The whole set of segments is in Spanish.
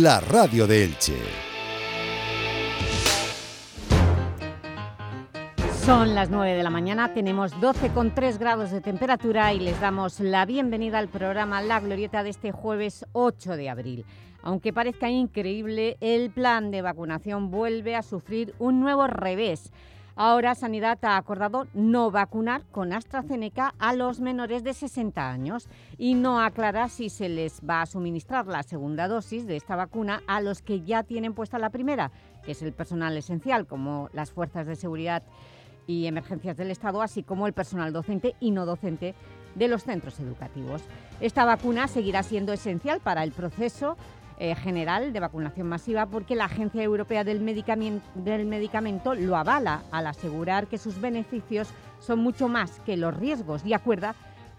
la radio de Elche. Son las 9 de la mañana, tenemos 12,3 grados de temperatura y les damos la bienvenida al programa La Glorieta de este jueves 8 de abril. Aunque parezca increíble, el plan de vacunación vuelve a sufrir un nuevo revés. Ahora Sanidad ha acordado no vacunar con AstraZeneca a los menores de 60 años y no aclara si se les va a suministrar la segunda dosis de esta vacuna a los que ya tienen puesta la primera, que es el personal esencial, como las fuerzas de seguridad y emergencias del Estado, así como el personal docente y no docente de los centros educativos. Esta vacuna seguirá siendo esencial para el proceso eh, general de vacunación masiva porque la Agencia Europea del Medicamento, del Medicamento lo avala al asegurar que sus beneficios son mucho más que los riesgos y acuerda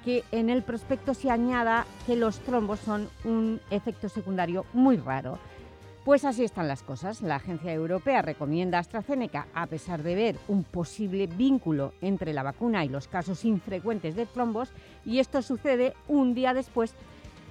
que en el prospecto se añada que los trombos son un efecto secundario muy raro. Pues así están las cosas. La Agencia Europea recomienda AstraZeneca, a pesar de ver un posible vínculo entre la vacuna y los casos infrecuentes de trombos, y esto sucede un día después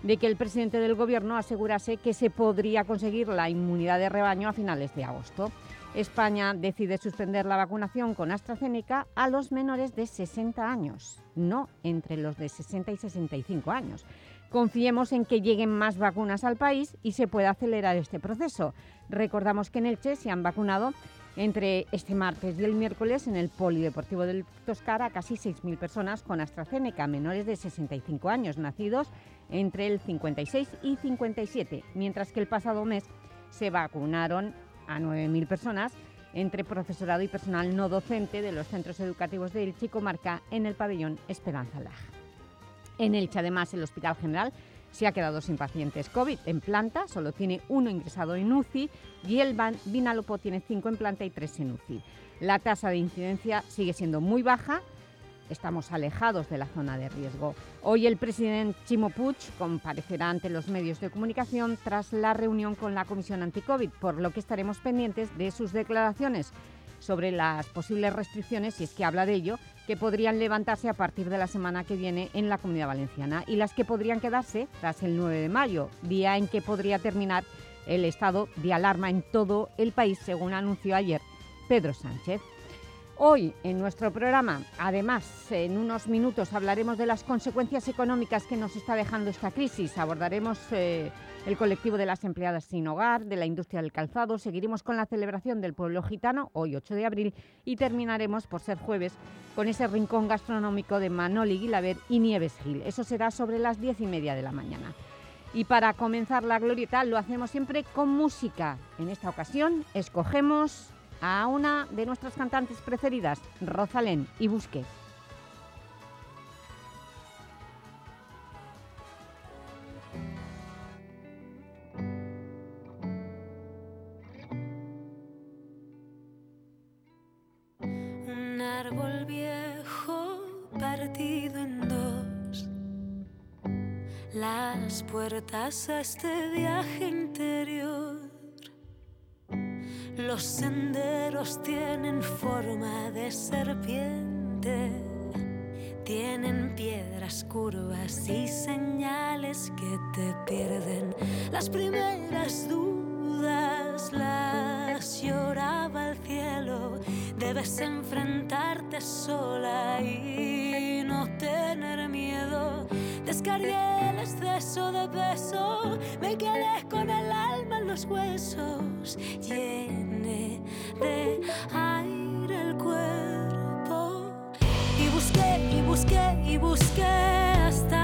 de que el presidente del Gobierno asegurase que se podría conseguir la inmunidad de rebaño a finales de agosto. España decide suspender la vacunación con AstraZeneca a los menores de 60 años, no entre los de 60 y 65 años. Confiemos en que lleguen más vacunas al país y se pueda acelerar este proceso. Recordamos que en Elche se han vacunado entre este martes y el miércoles en el Polideportivo del Toscara casi 6.000 personas con AstraZeneca, menores de 65 años, nacidos entre el 56 y 57, mientras que el pasado mes se vacunaron a 9.000 personas entre profesorado y personal no docente de los centros educativos de Elche y en el pabellón Esperanza Lag. En Elche, además, el Hospital General se ha quedado sin pacientes COVID en planta, solo tiene uno ingresado en UCI y el Vinalopó tiene cinco en planta y tres en UCI. La tasa de incidencia sigue siendo muy baja, estamos alejados de la zona de riesgo. Hoy el presidente Chimo Puig comparecerá ante los medios de comunicación tras la reunión con la Comisión Anticovid, por lo que estaremos pendientes de sus declaraciones sobre las posibles restricciones, si es que habla de ello, que podrían levantarse a partir de la semana que viene en la Comunidad Valenciana y las que podrían quedarse tras el 9 de mayo, día en que podría terminar el estado de alarma en todo el país, según anunció ayer Pedro Sánchez. Hoy en nuestro programa, además, en unos minutos hablaremos de las consecuencias económicas que nos está dejando esta crisis. Abordaremos eh, el colectivo de las empleadas sin hogar, de la industria del calzado, seguiremos con la celebración del pueblo gitano, hoy 8 de abril, y terminaremos, por ser jueves, con ese rincón gastronómico de Manoli Guilaber y Nieves Gil. Eso será sobre las diez y media de la mañana. Y para comenzar la glorieta lo hacemos siempre con música. En esta ocasión escogemos a una de nuestras cantantes preferidas, Rosalén y Busqué. Un árbol viejo partido en dos, las puertas a este viaje interior los senderos tienen forma de serpiente, tienen piedras curvas y señales que te pierden. Las primeras dudas las lloraba el cielo, debes enfrentarte sola y no tener miedo. Descargué el exceso de peso, me quedé con el alma en los huesos, llené de aire el cuerpo. Y busqué y busqué y busqué hasta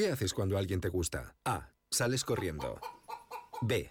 ¿Qué haces cuando alguien te gusta? A. Sales corriendo. B.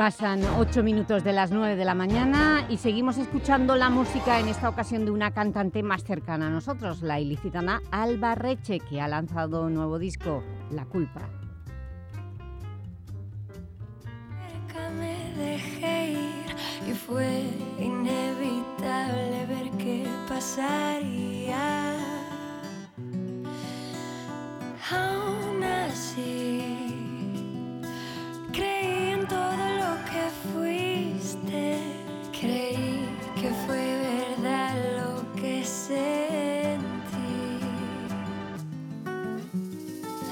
Pasan ocho minutos de las nueve de la mañana y seguimos escuchando la música en esta ocasión de una cantante más cercana a nosotros, la ilicitana Alba Reche, que ha lanzado un nuevo disco, La Culpa. Me dejé ir y fue inevitable ver qué pasaría. Aún así, creí en todo fuiste, creí que fue verdad lo que sentí.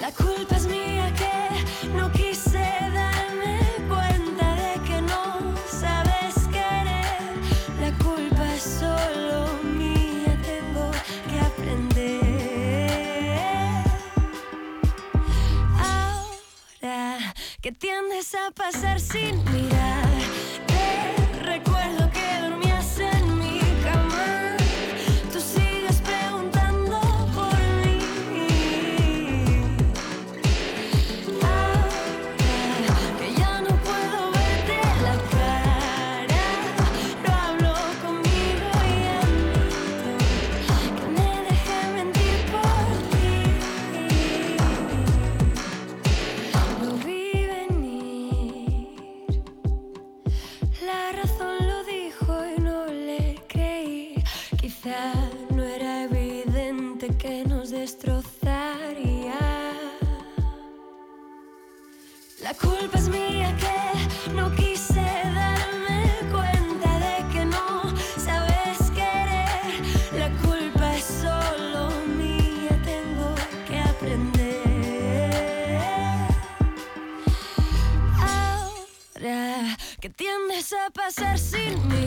La culpa es mía que no quise darme cuenta de que no sabes querer. La culpa es solo mía, tengo que aprender. Ahora que tiendes a pasar sin mirar. Tiendes a pasar sin mirar.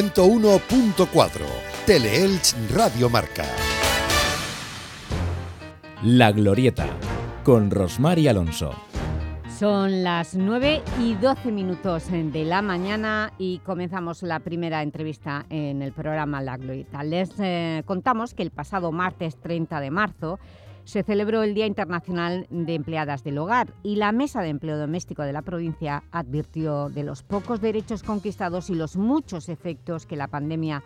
101.4 Teleelch Radio Marca. La Glorieta, con Rosmar y Alonso. Son las 9 y 12 minutos de la mañana y comenzamos la primera entrevista en el programa La Glorieta. Les eh, contamos que el pasado martes 30 de marzo se celebró el Día Internacional de Empleadas del Hogar y la Mesa de Empleo Doméstico de la provincia advirtió de los pocos derechos conquistados y los muchos efectos que la pandemia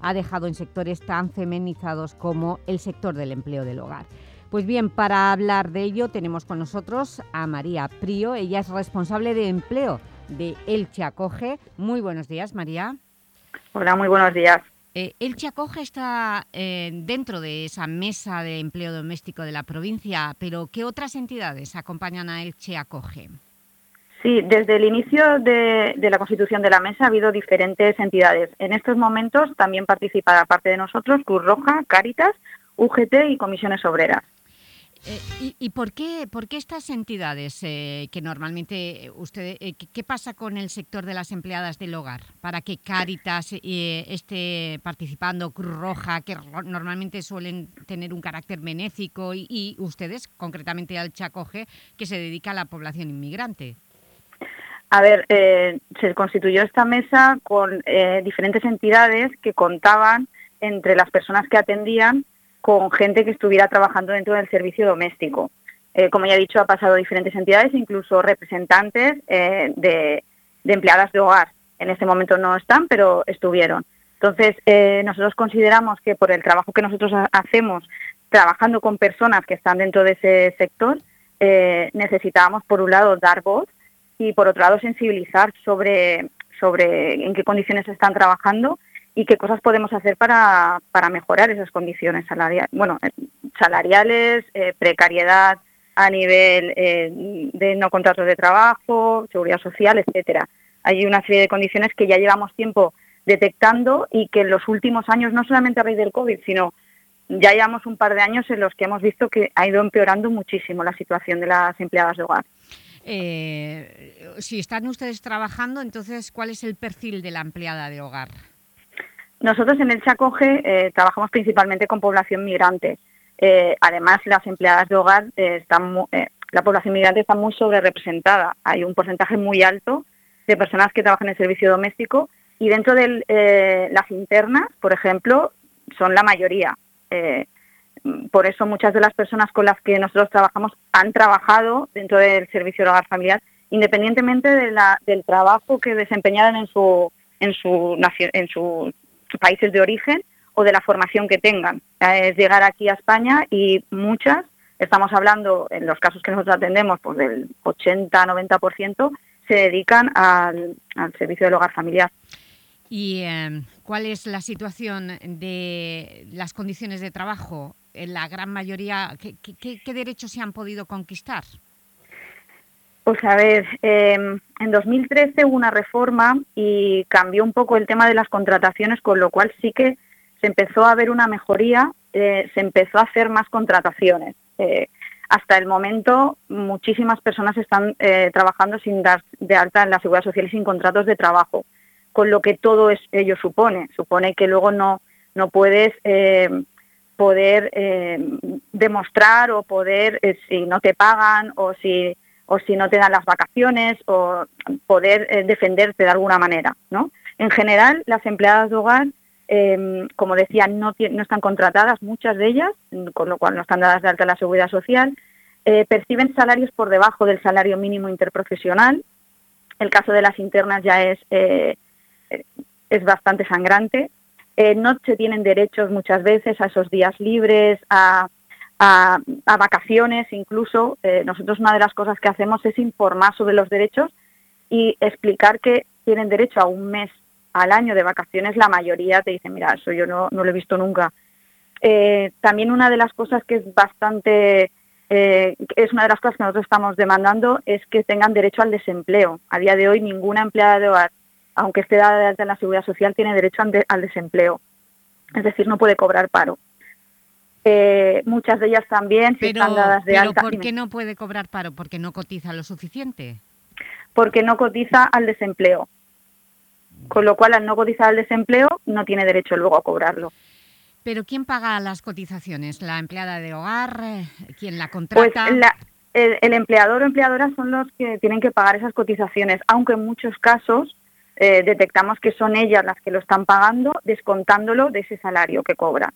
ha dejado en sectores tan feminizados como el sector del empleo del hogar. Pues bien, para hablar de ello tenemos con nosotros a María Prío. Ella es responsable de empleo de Elche Acoge. Muy buenos días, María. Hola, muy buenos días. Eh, Elche está eh, dentro de esa mesa de empleo doméstico de la provincia, pero ¿qué otras entidades acompañan a Elche Acoge? Sí, desde el inicio de, de la constitución de la mesa ha habido diferentes entidades. En estos momentos también participa, aparte de nosotros, Cruz Roja, Cáritas, UGT y Comisiones Obreras. Eh, ¿Y, y por, qué, por qué estas entidades eh, que normalmente usted, eh, ¿qué, pasa con el sector de las empleadas del hogar? Para que Cáritas eh, esté participando, Cruz Roja, que normalmente suelen tener un carácter benéfico y, y ustedes, concretamente al Chacoge, que se dedica a la población inmigrante. A ver, eh, se constituyó esta mesa con diferentes entidades que contaban entre las personas que atendían con gente que estuviera trabajando dentro del servicio doméstico. Eh, como ya he dicho, ha pasado diferentes entidades, incluso representantes eh, de, empleadas de hogar. En este momento no están, pero estuvieron. Entonces, eh, nosotros consideramos que por el trabajo que nosotros ha- hacemos trabajando con personas que están dentro de ese sector, eh, necesitábamos, por un lado, dar voz y, por otro lado, sensibilizar sobre, sobre en qué condiciones están trabajando y qué cosas podemos hacer para, mejorar esas condiciones salariales, bueno, eh, salariales, eh, precariedad a nivel eh, de no contratos de trabajo, seguridad social, etcétera. Hay una serie de condiciones que ya llevamos tiempo detectando y que en los últimos años, no solamente a raíz del COVID, sino ya llevamos un par de años en los que hemos visto que ha ido empeorando muchísimo la situación de las empleadas de hogar. Eh, si están ustedes trabajando, entonces, ¿cuál es el perfil de la empleada de hogar? Nosotros en el Chacoge eh, trabajamos principalmente con población migrante. Eh, además, las empleadas de hogar eh, eh, la población migrante está muy sobre representada. Hay un porcentaje muy alto de personas que trabajan en el servicio doméstico y dentro de las internas, por ejemplo, son la mayoría. Eh, por eso muchas de las personas con las que nosotros trabajamos han trabajado dentro del servicio de hogar familiar, independientemente de la- del trabajo que desempeñaran en su en su en sus países de origen o de la formación que tengan. Es llegar aquí a España y muchas, estamos hablando en los casos que nosotros atendemos, pues del 80-90% se dedican al, al servicio del hogar familiar. ¿Y eh, cuál es la situación de las condiciones de trabajo? En la gran mayoría, ¿qué, qué- qué- qué derechos se han podido conquistar? Pues a ver, eh, en 2013 hubo una reforma y cambió un poco el tema de las contrataciones, con lo cual sí que se empezó a ver una mejoría, eh, se empezó a hacer más contrataciones. Eh, hasta el momento, muchísimas personas están eh, trabajando sin dar de alta en la Seguridad Social y sin contratos de trabajo, con lo que todo es, ello supone. Supone que luego no, no puedes eh, poder eh, demostrar o poder, si no te pagan o si, o si no te dan las vacaciones o poder eh, defenderte de alguna manera. ¿no? En general, las empleadas de hogar, eh, como decía, no, no están contratadas, muchas de ellas, con lo cual no están dadas de alta la seguridad social, eh, perciben salarios por debajo del salario mínimo interprofesional. El caso de las internas ya es, eh, es bastante sangrante. No se tienen derechos muchas veces a esos días libres, a, a- vacaciones incluso. Eh, nosotros una de las cosas que hacemos es informar sobre los derechos y explicar que tienen derecho a un mes al año de vacaciones. La mayoría te dicen, mira, eso yo no, no lo he visto nunca. Eh, también una de las cosas que es bastante, eh, es una de las cosas que nosotros estamos demandando es que tengan derecho al desempleo. A día de hoy ninguna empleada de hogar, aunque esté dada de alta en la seguridad social, tiene derecho al, de- al desempleo. Es decir, no puede cobrar paro. Eh, muchas de ellas también, si están dadas de pero alta, ¿por qué no puede cobrar paro? ¿Porque no cotiza lo suficiente? porque no cotiza al desempleo. Con lo cual, al no cotizar al desempleo, no tiene derecho luego a cobrarlo. ¿Pero quién paga las cotizaciones? ¿La empleada de hogar? ¿Quién la Pues contrata? la- el, el empleador o empleadora son los que tienen que pagar esas cotizaciones, aunque en muchos casos eh, detectamos que son ellas las que lo están pagando, descontándolo de ese salario que cobran.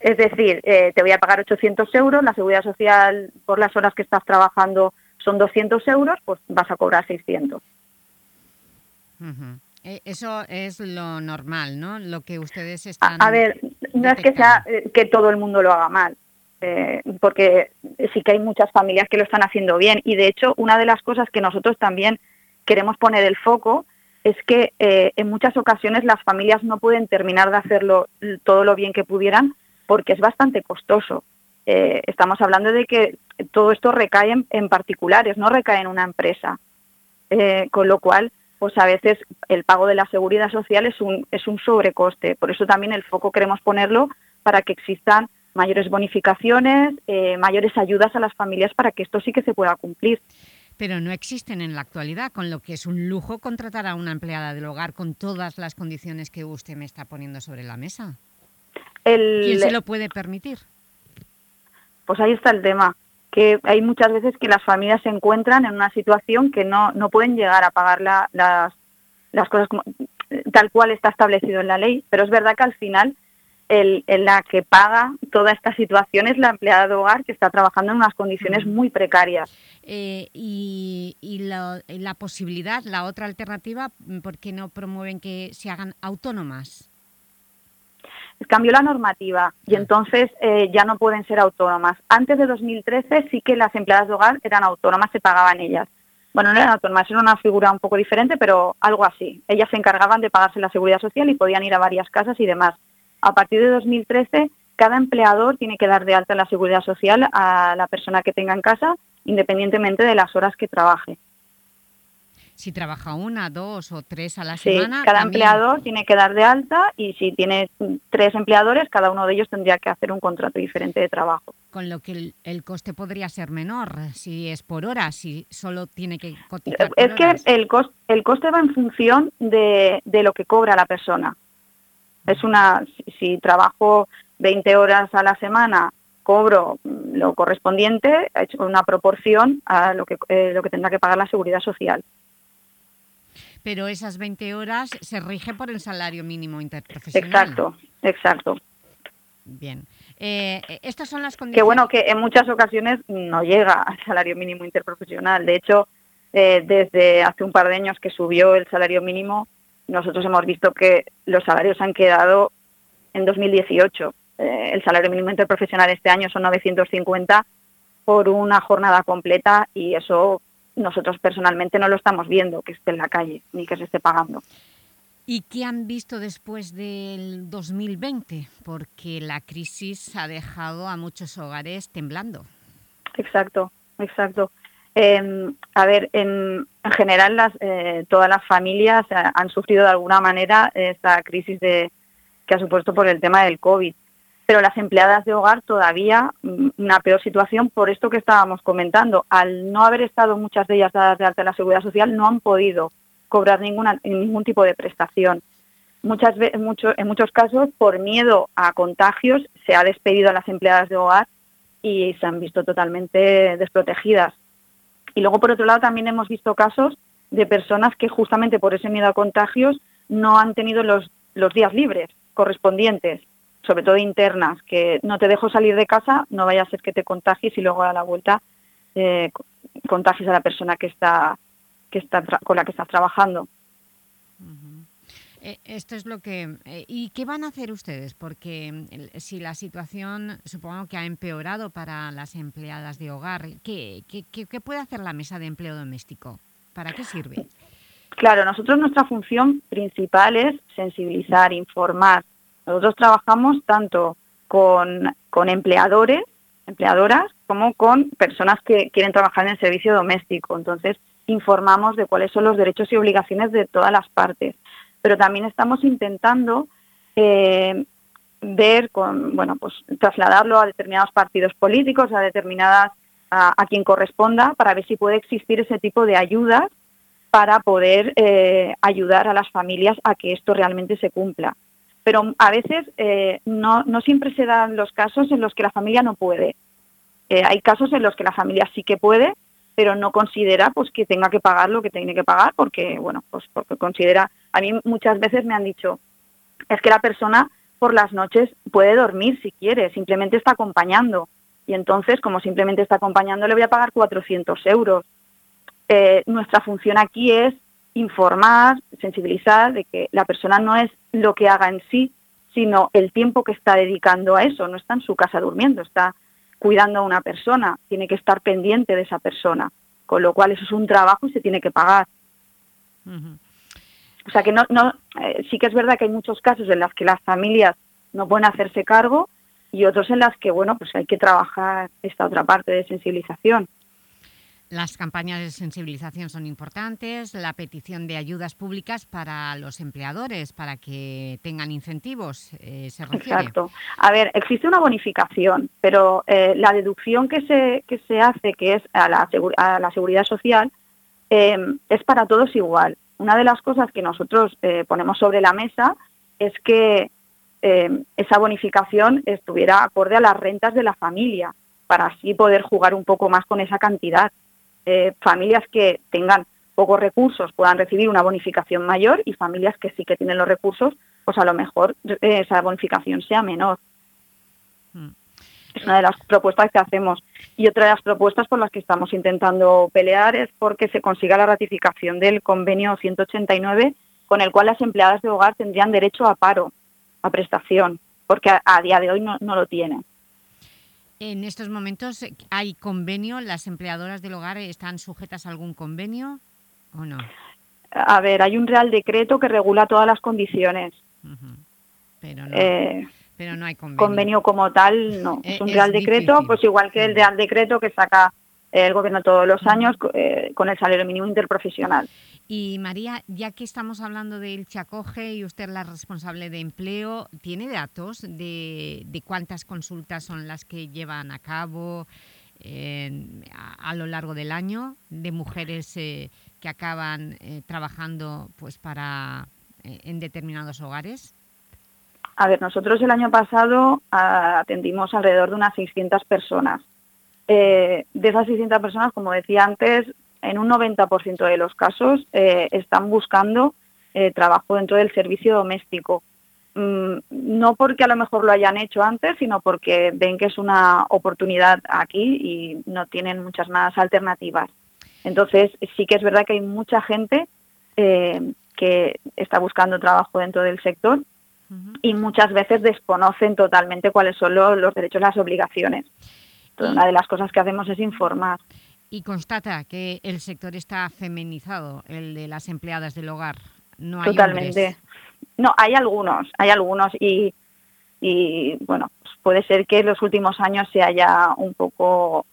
Es decir, eh, te voy a pagar 800 euros, la seguridad social por las horas que estás trabajando son 200 euros, pues vas a cobrar 600. Ujú. Eh, Eso es lo normal, ¿no? Lo que ustedes están... a ver, no es que sea eh, que todo el mundo lo haga mal, eh, porque sí que hay muchas familias que lo están haciendo bien y de hecho una de las cosas que nosotros también queremos poner el foco es que eh, en muchas ocasiones las familias no pueden terminar de hacerlo todo lo bien que pudieran porque es bastante costoso. Eh, estamos hablando de que todo esto recae en, en particulares, no recae en una empresa. Eh, con lo cual, pues a veces el pago de la seguridad social es un, es un sobrecoste. Por eso también el foco queremos ponerlo para que existan mayores bonificaciones, eh, mayores ayudas a las familias para que esto sí que se pueda cumplir. Pero no existen en la actualidad, con lo que es un lujo contratar a una empleada del hogar con todas las condiciones que usted me está poniendo sobre la mesa. El, ¿Quién se lo puede permitir? Pues ahí está el tema, que hay muchas veces que las familias se encuentran en una situación que no, no pueden llegar a pagar la- las, las cosas como- tal cual está establecido en la ley, pero es verdad que al final el, el la que paga toda esta situación es la empleada de hogar que está trabajando en unas condiciones muy precarias. Eh, y y la, la posibilidad, la otra alternativa, ¿por qué no promueven que se hagan autónomas? cambió la normativa y entonces eh, ya no pueden ser autónomas. Antes de 2013 sí que las empleadas de hogar eran autónomas, se pagaban ellas. Bueno, no eran autónomas, era una figura un poco diferente, pero algo así. Ellas se encargaban de pagarse la seguridad social y podían ir a varias casas y demás. A partir de 2013, cada empleador tiene que dar de alta la seguridad social a la persona que tenga en casa, independientemente de las horas que trabaje. Si trabaja una, dos o tres a la Sí, semana... cada también. empleador tiene que dar de alta y si tiene tres empleadores, cada uno de ellos tendría que hacer un contrato diferente de trabajo. Con lo que el, el coste podría ser menor si es por hora, si solo tiene que cotizar por Es que horas. el, cos- el coste va en función de, de lo que cobra la persona. Es una, si, trabajo 20 horas a la semana, cobro lo correspondiente, una proporción a lo que, eh, lo que tendrá que pagar la seguridad social. Pero esas 20 horas se rige por el salario mínimo interprofesional. Exacto, exacto. Bien. Eh, eh, estas son las Que condiciones... bueno, que en muchas ocasiones no llega al salario mínimo interprofesional. De hecho, eh, desde hace un par de años que subió el salario mínimo, nosotros hemos visto que los salarios han quedado en 2018. Eh, el salario mínimo interprofesional este año son 950 por una jornada completa y eso nosotros personalmente no lo estamos viendo, que esté en la calle ni que se esté pagando. ¿Y qué han visto después del 2020? Porque la crisis ha dejado a muchos hogares temblando. Exacto, exacto. Eh, a ver, en, en general las, eh, todas las familias eh, han sufrido de alguna manera esta crisis de, que ha supuesto por el tema del COVID. pero las empleadas de hogar todavía mm, una peor situación por esto que estábamos comentando. Al no haber estado muchas de ellas dadas de alta en la Seguridad Social, no han podido cobrar ninguna, ningún tipo de prestación. Muchas mucho- en muchos casos, por miedo a contagios, se ha despedido a las empleadas de hogar y se han visto totalmente desprotegidas. Y luego, por otro lado, también hemos visto casos de personas que justamente por ese miedo a contagios no han tenido los, los días libres correspondientes, sobre todo internas, que no te dejo salir de casa, no vaya a ser que te contagies y luego a la vuelta eh, co- contagies a la persona que está, que está con la que estás trabajando. Eh, esto es lo que... eh, ¿Y qué van a hacer ustedes? Porque mm, si la situación supongo que ha empeorado para las empleadas de hogar, ¿qué, qué, qué- qué puede hacer la mesa de empleo doméstico? ¿Para qué sirve? Claro, nosotros nuestra función principal es sensibilizar, informar. Nosotros trabajamos tanto con, con empleadores, empleadoras, como con personas que quieren trabajar en el servicio doméstico. Entonces, informamos de cuáles son los derechos y obligaciones de todas las partes. Pero también estamos intentando eh, ver, con, bueno, pues trasladarlo a determinados partidos políticos, a determinadas, a, quien corresponda, para ver si puede existir ese tipo de ayudas para poder eh, ayudar a las familias a que esto realmente se cumpla. Pero a veces eh, no, no siempre se dan los casos en los que la familia no puede. Eh, hay casos en los que la familia sí que puede, pero no considera pues que tenga que pagar lo que tiene que pagar porque bueno pues porque considera a mí muchas veces me han dicho es que la persona por las noches puede dormir si quiere simplemente está acompañando y entonces como simplemente está acompañando le voy a pagar 400 euros eh, nuestra función aquí es informar, sensibilizar de que la persona no es lo que haga en sí, sino el tiempo que está dedicando a eso. No está en su casa durmiendo, está cuidando a una persona, tiene que estar pendiente de esa persona, con lo cual eso es un trabajo y se tiene que pagar. O sea que no, no eh, sí que es verdad que hay muchos casos en los que las familias no pueden hacerse cargo y otros en las que bueno pues hay que trabajar esta otra parte de sensibilización. Las campañas de sensibilización son importantes, la petición de ayudas públicas para los empleadores, para que tengan incentivos, eh, se refiere. Exacto. A ver, existe una bonificación, pero eh, la deducción que se, que se hace, que es a la, segu- a la seguridad social, eh, es para todos igual. Una de las cosas que nosotros eh, ponemos sobre la mesa es que eh, esa bonificación estuviera acorde a las rentas de la familia, para así poder jugar un poco más con esa cantidad. Eh, familias que tengan pocos recursos puedan recibir una bonificación mayor y familias que sí que tienen los recursos, pues a lo mejor esa bonificación sea menor. Es una de las propuestas que hacemos. Y otra de las propuestas por las que estamos intentando pelear es porque se consiga la ratificación del convenio 189 con el cual las empleadas de hogar tendrían derecho a paro, a prestación, porque a, a día de hoy no, no lo tienen. En estos momentos hay convenio, las empleadoras del hogar están sujetas a algún convenio o no. A ver, hay un real decreto que regula todas las condiciones. Pero no, Eh, pero no hay convenio. convenio como tal, no. Eh, Es un es real decreto, difícil. pues igual que el real decreto que saca eh, el gobierno todos los años eh, con el salario mínimo interprofesional. Y María, ya que estamos hablando del Chacoge y usted es la responsable de empleo, ¿tiene datos de, de cuántas consultas son las que llevan a cabo eh, a, a lo largo del año de mujeres eh, que acaban trabajando pues para en determinados hogares? A ver, nosotros el año pasado ah, atendimos alrededor de unas 600 personas. Eh, de esas 600 personas, como decía antes, en un 90% de los casos eh, están buscando eh, trabajo dentro del servicio doméstico. Mm, no porque a lo mejor lo hayan hecho antes, sino porque ven que es una oportunidad aquí y no tienen muchas más alternativas. Entonces, sí que es verdad que hay mucha gente que está buscando trabajo dentro del sector y muchas veces desconocen totalmente cuáles son lo- los derechos y las obligaciones. Entonces, una de las cosas que hacemos es informar. Y constata que el sector está feminizado, el de las empleadas del hogar. No hay Totalmente. hombres. No, hay algunos, hay algunos y, y bueno, pues puede ser que en los últimos años se haya un poco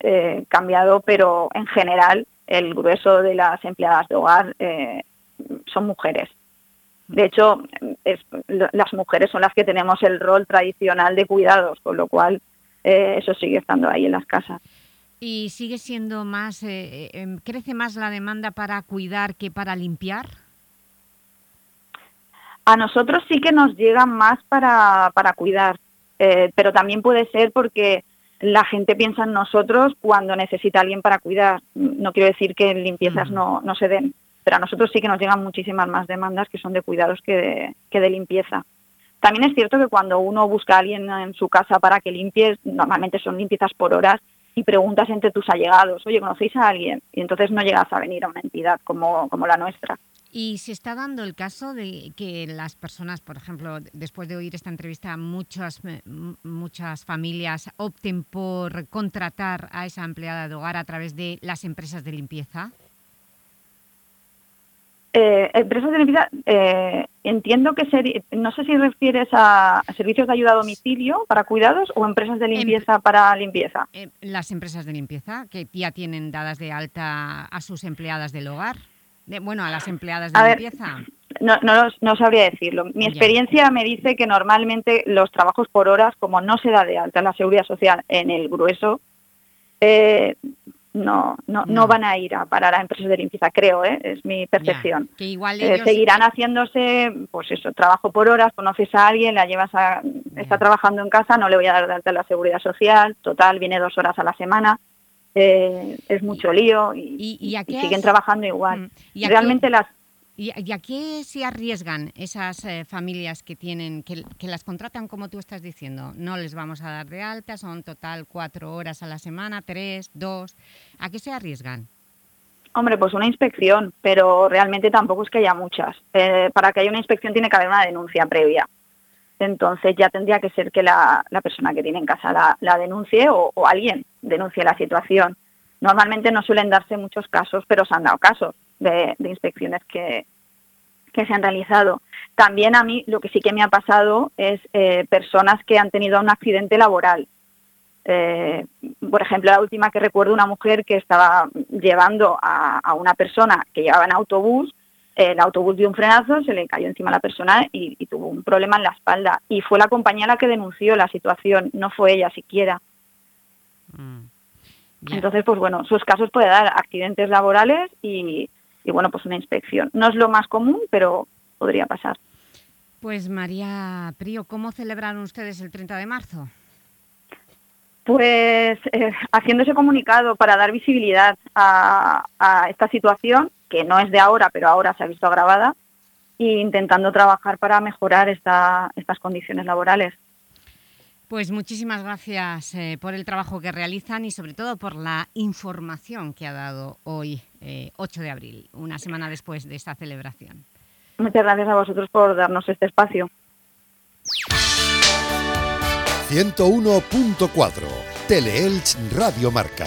eh, cambiado, pero en general el grueso de las empleadas de hogar eh, son mujeres. De hecho, es, las mujeres son las que tenemos el rol tradicional de cuidados, con lo cual eh, eso sigue estando ahí en las casas. ¿Y sigue siendo más, eh, eh, em, crece más la demanda para cuidar que para limpiar? A nosotros sí que nos llegan más para, para cuidar, eh, pero también puede ser porque la gente piensa en nosotros cuando necesita a alguien para cuidar. No quiero decir que limpiezas no, no se den, pero a nosotros sí que nos llegan muchísimas más demandas que son de cuidados que de, que de limpieza. También es cierto que cuando uno busca a alguien en su casa para que limpies, normalmente son limpiezas por horas y preguntas entre tus allegados, oye, ¿conocéis a alguien? Y entonces no llegas a venir a una entidad como, la nuestra. ¿Y se está dando el caso de que las personas, por ejemplo, después de oír esta entrevista, muchas, eh, muchas familias opten por contratar a esa empleada de hogar a través de las empresas de limpieza? Eh, empresas de limpieza, eh, entiendo que seri- no sé si refieres a servicios de ayuda a domicilio para cuidados o empresas de limpieza para limpieza. Eh, las empresas de limpieza que ya tienen dadas de alta a sus empleadas del hogar. De- bueno, a las empleadas de A ver, limpieza. No, no, no sabría decirlo. Mi Ya. experiencia me dice que normalmente los trabajos por horas, como no se da de alta en la seguridad social en el grueso, eh, no, no, no van a ir a parar a empresas de limpieza, creo, ¿eh? es mi Ya, percepción. que igual Eh, seguirán haciéndose, pues eso, trabajo por horas, conoces a alguien, la llevas a, está trabajando en casa, no le voy a dar de alta la seguridad social, total, viene dos horas a la semana, eh, es mucho lío y, ¿Y- y a qué siguen has- trabajando igual. Mm, ¿y a qué- Realmente las ¿Y, y a qué se arriesgan esas eh, familias que tienen que, las contratan como tú estás diciendo? No les vamos a dar de alta, son total cuatro horas a la semana, tres, dos. ¿A qué se arriesgan? Hombre, pues una inspección, pero realmente tampoco es que haya muchas. Eh, para que haya una inspección tiene que haber una denuncia previa. Entonces ya tendría que ser que la, la persona que tiene en casa la, la denuncie o, o alguien denuncie la situación. Normalmente no suelen darse muchos casos, pero se han dado casos de, de inspecciones que, que se han realizado. También a mí lo que sí que me ha pasado es eh, personas que han tenido un accidente laboral. Eh, por ejemplo, la última que recuerdo, una mujer que estaba llevando a, a una persona que llevaba en autobús, eh, el autobús dio un frenazo, se le cayó encima a la persona y, y tuvo un problema en la espalda. Y fue la compañía la que denunció la situación, no fue ella siquiera. Mm. Entonces, pues bueno, sus casos puede dar accidentes laborales y, y, bueno, pues una inspección. No es lo más común, pero podría pasar. Pues María Prío, ¿cómo celebraron ustedes el 30 de marzo? Pues eh, haciendo ese comunicado para dar visibilidad a, a esta situación, que no es de ahora, pero ahora se ha visto agravada, e intentando trabajar para mejorar esta- estas condiciones laborales. Pues muchísimas gracias eh, por el trabajo que realizan y sobre todo por la información que ha dado hoy, eh, 8 de abril, una semana después de esta celebración. Muchas gracias a vosotros por darnos este espacio. 101.4 Teleelch Radio Marca.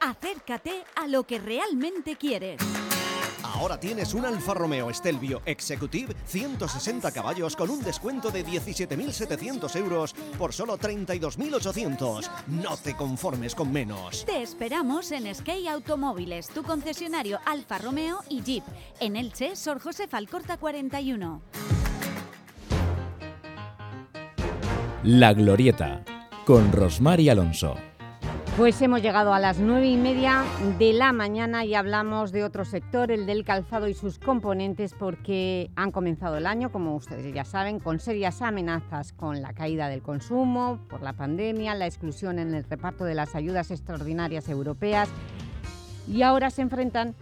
Acércate a lo que realmente quieres. Ahora tienes un Alfa Romeo Stelvio Executive 160 caballos con un descuento de 17.700 euros por solo 32.800. No te conformes con menos. Te esperamos en Skate Automóviles, tu concesionario Alfa Romeo y Jeep. En Elche, Sor José Falcorta 41. La Glorieta, con Rosmar y Alonso. Pues hemos llegado a las nueve y media de la mañana y hablamos de otro sector, el del calzado y sus componentes, porque han comenzado el año, como ustedes ya saben, con serias amenazas con la caída del consumo, por la pandemia, la exclusión en el reparto de las ayudas extraordinarias europeas. Y ahora se enfrentan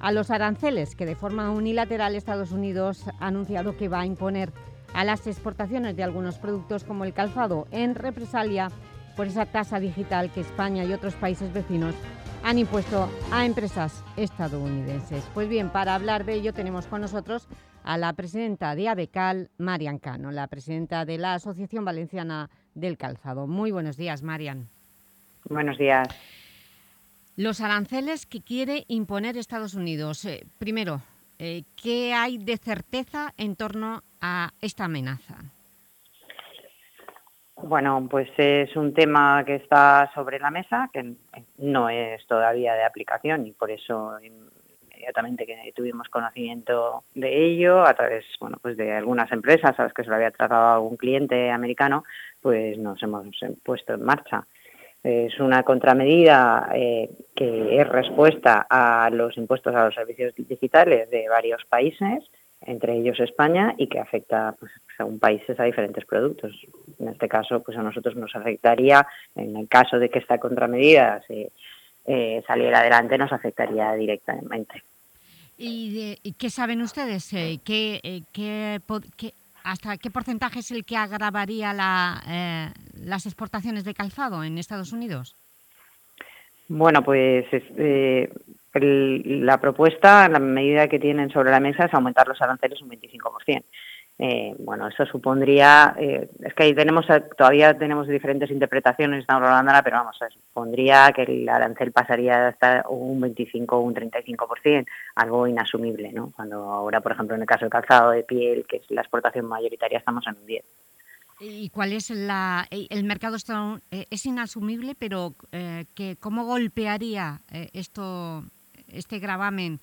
a los aranceles que de forma unilateral Estados Unidos ha anunciado que va a imponer a las exportaciones de algunos productos como el calzado en represalia por esa tasa digital que España y otros países vecinos han impuesto a empresas estadounidenses. Pues bien, para hablar de ello tenemos con nosotros a la presidenta de ABECAL, Marian Cano, la presidenta de la Asociación Valenciana del Calzado. Muy buenos días, Marian. Buenos días. Los aranceles que quiere imponer Estados Unidos. Eh, primero, eh, ¿qué hay de certeza en torno a esta amenaza? Bueno, pues es un tema que está sobre la mesa, que no es todavía de aplicación y por eso inmediatamente que tuvimos conocimiento de ello a través bueno, pues de algunas empresas a las que se lo había tratado algún cliente americano, pues nos hemos puesto en marcha. Es una contramedida eh, que es respuesta a los impuestos a los servicios digitales de varios países, entre ellos España, y que afecta pues, según países a diferentes productos. En este caso, pues a nosotros nos afectaría, en el caso de que esta contramedida se, eh, saliera adelante, nos afectaría directamente. ¿Y, de- qué saben ustedes? Eh, ¿qué, eh, qué ¿Hasta qué porcentaje es el que agravaría la, eh, las exportaciones de calzado en Estados Unidos? Bueno, pues es, eh, el- la propuesta, la medida que tienen sobre la mesa es aumentar los aranceles un 25%. Eh, bueno, eso supondría, eh, es que ahí tenemos, eh, todavía tenemos diferentes interpretaciones, hablando ahora, pero vamos, supondría que el arancel pasaría hasta un 25 o un 35%, algo inasumible, ¿no? Cuando ahora, por ejemplo, en el caso del calzado de piel, que es la exportación mayoritaria, estamos en un 10. ¿Y cuál es la, eh, el mercado Es inasumible, pero eh, que, ¿cómo golpearía esto, este gravamen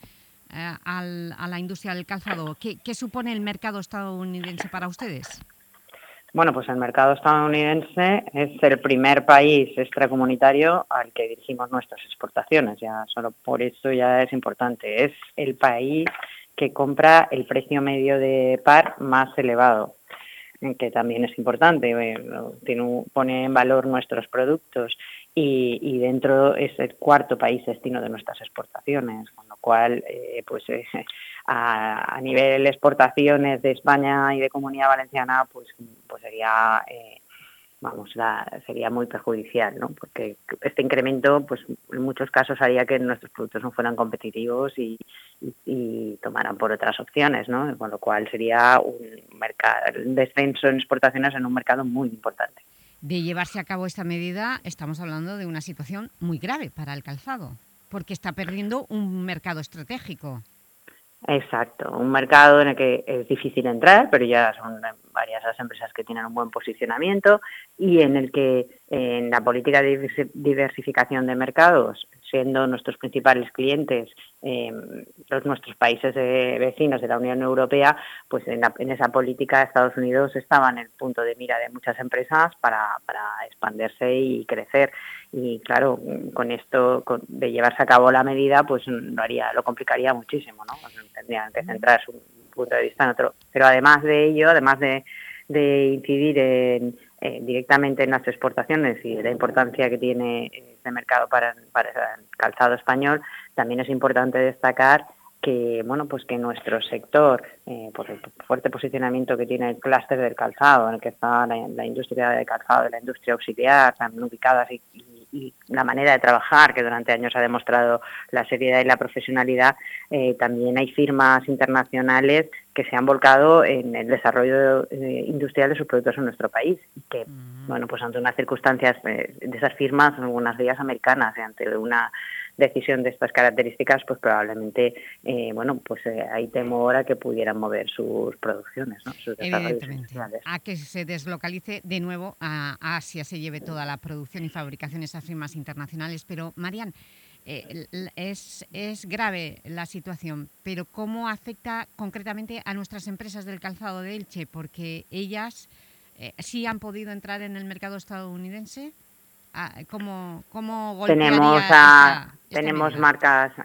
eh, al- a la industria del calzado? ¿Qué, qué supone el mercado estadounidense para ustedes? Bueno, pues el mercado estadounidense es el primer país extracomunitario al que dirigimos nuestras exportaciones. Ya solo por eso ya es importante. Es el país que compra el precio medio de par más elevado, que también es importante. eh, tiene pone en valor nuestros productos y, dentro es el cuarto país destino de nuestras exportaciones, con lo cual, eh, pues eh, a, nivel exportaciones de España y de Comunidad Valenciana, pues, pues sería, eh, vamos, sería muy perjudicial, ¿no? Porque este incremento, pues en muchos casos haría que nuestros productos no fueran competitivos y, y- y tomaran por otras opciones, ¿no? Con lo cual sería un mercado, un descenso en exportaciones en un mercado muy importante. De llevarse a cabo esta medida, estamos hablando de una situación muy grave para el calzado, porque está perdiendo un mercado estratégico. Exacto, un mercado en el que es difícil entrar, pero ya son varias las empresas que tienen un buen posicionamiento y en el que en la política de diversi- diversificación de mercados, siendo nuestros principales clientes eh, los nuestros países eh, vecinos de la Unión Europea, pues en, la- en esa política Estados Unidos estaba en el punto de mira de muchas empresas para, para expandirse y crecer. Y claro, con esto con- de llevarse a cabo la medida, pues lo haría, lo complicaría muchísimo, ¿no? Tendrían que centrar su punto de vista en otro. Pero además de ello, además de, de incidir en, eh, directamente en las exportaciones y de la importancia que tiene este mercado para, para el calzado español, también es importante destacar que bueno pues que nuestro sector eh, por el fuerte posicionamiento que tiene el clúster del calzado en el que está la, industria del calzado y la industria auxiliar tan ubicadas y- y la manera de trabajar que durante años ha demostrado la seriedad y la profesionalidad eh, también hay firmas internacionales que se han volcado en el desarrollo eh, industrial de sus productos en nuestro país y que bueno pues ante unas circunstancias eh, de esas firmas algunas de ellas americanas ante una decisión de estas características, pues probablemente, eh, bueno, pues eh, hay temor a que pudieran mover sus producciones, ¿no? sus Evidentemente, a que se deslocalice de nuevo a a Asia, se lleve toda la producción y fabricación de esas firmas internacionales. Pero, Marian, eh, es, es grave la situación, pero ¿cómo afecta concretamente a nuestras empresas del calzado de Elche? Porque ellas eh, ¿sí han podido entrar en el mercado estadounidense? Ah, ¿Cómo, cómo tenemos a- esta- esta tenemos medida? marcas eh,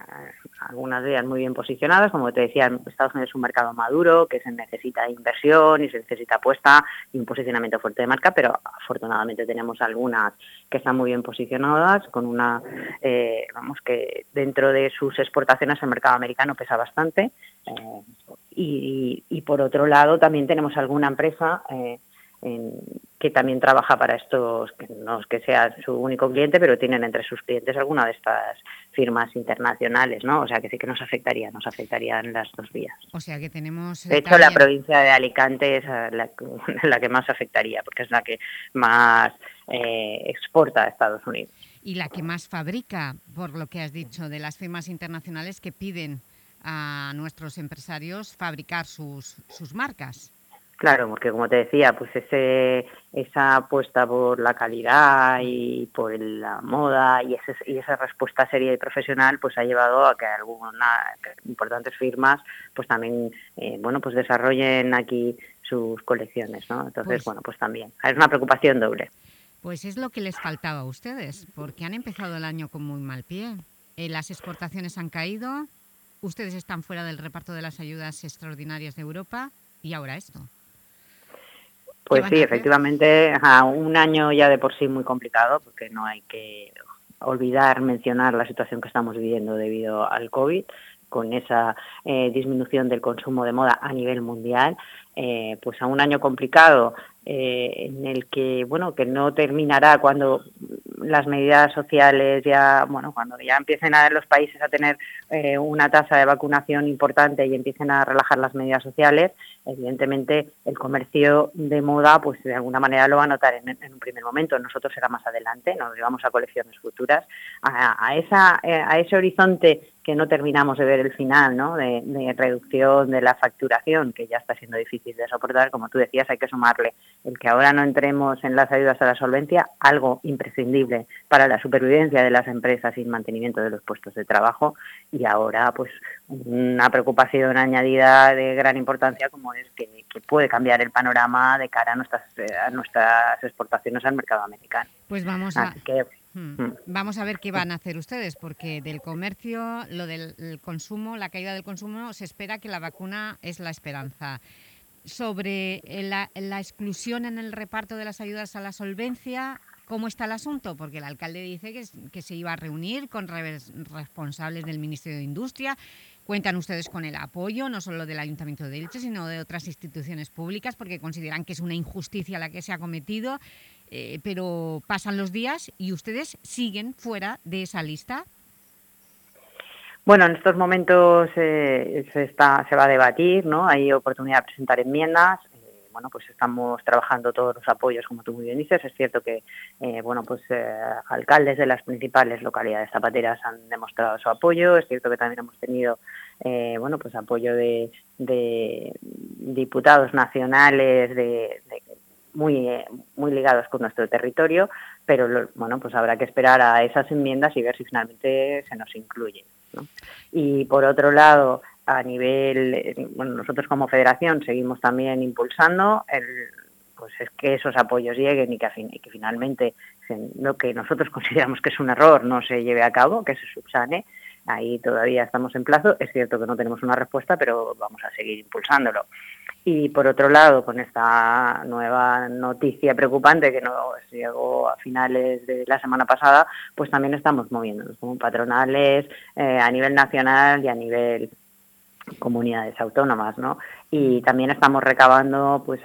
algunas de ellas muy bien posicionadas como te decía Estados Unidos es un mercado maduro que se necesita inversión y se necesita apuesta y un posicionamiento fuerte de marca pero afortunadamente tenemos algunas que están muy bien posicionadas con una eh, vamos que dentro de sus exportaciones el mercado americano pesa bastante eh, y, y por otro lado también tenemos alguna empresa eh, en- que también trabaja para estos, que no es que sea su único cliente, pero tienen entre sus clientes alguna de estas firmas internacionales, ¿no? O sea que sí que nos afectaría, nos afectarían las dos vías. O sea que tenemos... De hecho, la provincia de Alicante es la, que- la que más afectaría, porque es la que más eh, exporta a Estados Unidos. y la que más fabrica, por lo que has dicho, de las firmas internacionales que piden a nuestros empresarios fabricar sus, sus marcas. Claro, porque como te decía, pues ese, esa apuesta por la calidad y por la moda y, ese, y esa respuesta seria y profesional, pues ha llevado a que algunas importantes firmas, pues también, eh, bueno, pues desarrollen aquí sus colecciones, ¿no? Entonces, Pues- bueno, pues también es una preocupación doble. Pues es lo que les faltaba a ustedes, porque han empezado el año con muy mal pie. Eh, las exportaciones han caído, ustedes están fuera del reparto de las ayudas extraordinarias de Europa y ahora esto. Pues sí, efectivamente, a un año ya de por sí muy complicado, porque no hay que olvidar mencionar la situación que estamos viviendo debido al COVID, con esa eh, disminución del consumo de moda a nivel mundial, eh, pues a un año complicado eh, en el que bueno que no terminará cuando las medidas sociales ya bueno cuando ya empiecen a los países a tener eh, una tasa de vacunación importante y empiecen a relajar las medidas sociales evidentemente el comercio de moda pues de alguna manera lo va a notar en, en un primer momento. Nosotros será más adelante nos llevamos a colecciones futuras. A, a esa eh, a ese horizonte que no terminamos de ver el final ¿no? de, de reducción de la facturación que ya está siendo difícil de soportar como tú decías hay que sumarle el que ahora no entremos en las ayudas a la solvencia, algo imprescindible para la supervivencia de las empresas y el mantenimiento de los puestos de trabajo, y ahora pues una preocupación añadida de gran importancia como es que, que puede cambiar el panorama de cara a nuestras, a nuestras exportaciones al mercado americano. Pues vamos a, Así que Hmm. Mm. Vamos a ver qué van a hacer ustedes, porque del comercio, lo del el consumo, la caída del consumo, se espera que la vacuna es la esperanza. Sobre eh, la, la exclusión en el reparto de las ayudas a la solvencia, ¿cómo está el asunto? Porque el alcalde dice que, se iba a reunir con responsables del Ministerio de Industria. Cuentan ustedes con el apoyo, no solo del Ayuntamiento de Elche, sino de otras instituciones públicas, porque consideran que es una injusticia la que se ha cometido, eh, pero pasan los días y ustedes siguen fuera de esa lista. Bueno, en estos momentos eh, se, está, se va a debatir, ¿no? Hay oportunidad de presentar enmiendas. eh, bueno, pues estamos trabajando todos los apoyos, como tú muy bien dices. Es cierto que, eh, bueno, pues alcaldes de las principales localidades zapateras han demostrado su apoyo. Es cierto que también hemos tenido, eh, bueno, pues apoyo de, de diputados nacionales de- muy, eh, muy ligados con nuestro territorio, pero bueno, pues habrá que esperar a esas enmiendas y ver si finalmente se nos incluye. ¿no? Y por otro lado, a nivel, eh, bueno, nosotros como federación seguimos también impulsando el, pues es que esos apoyos lleguen y que, y que finalmente lo que nosotros consideramos que es un error no se lleve a cabo, que se subsane. Ahí todavía estamos en plazo. Es cierto que no tenemos una respuesta, pero vamos a seguir impulsándolo. Y por otro lado, con esta nueva noticia preocupante que nos llegó a finales de la semana pasada, pues también estamos moviéndonos como patronales eh, a nivel nacional y a nivel comunidades autónomas, ¿no? Y también estamos recabando, pues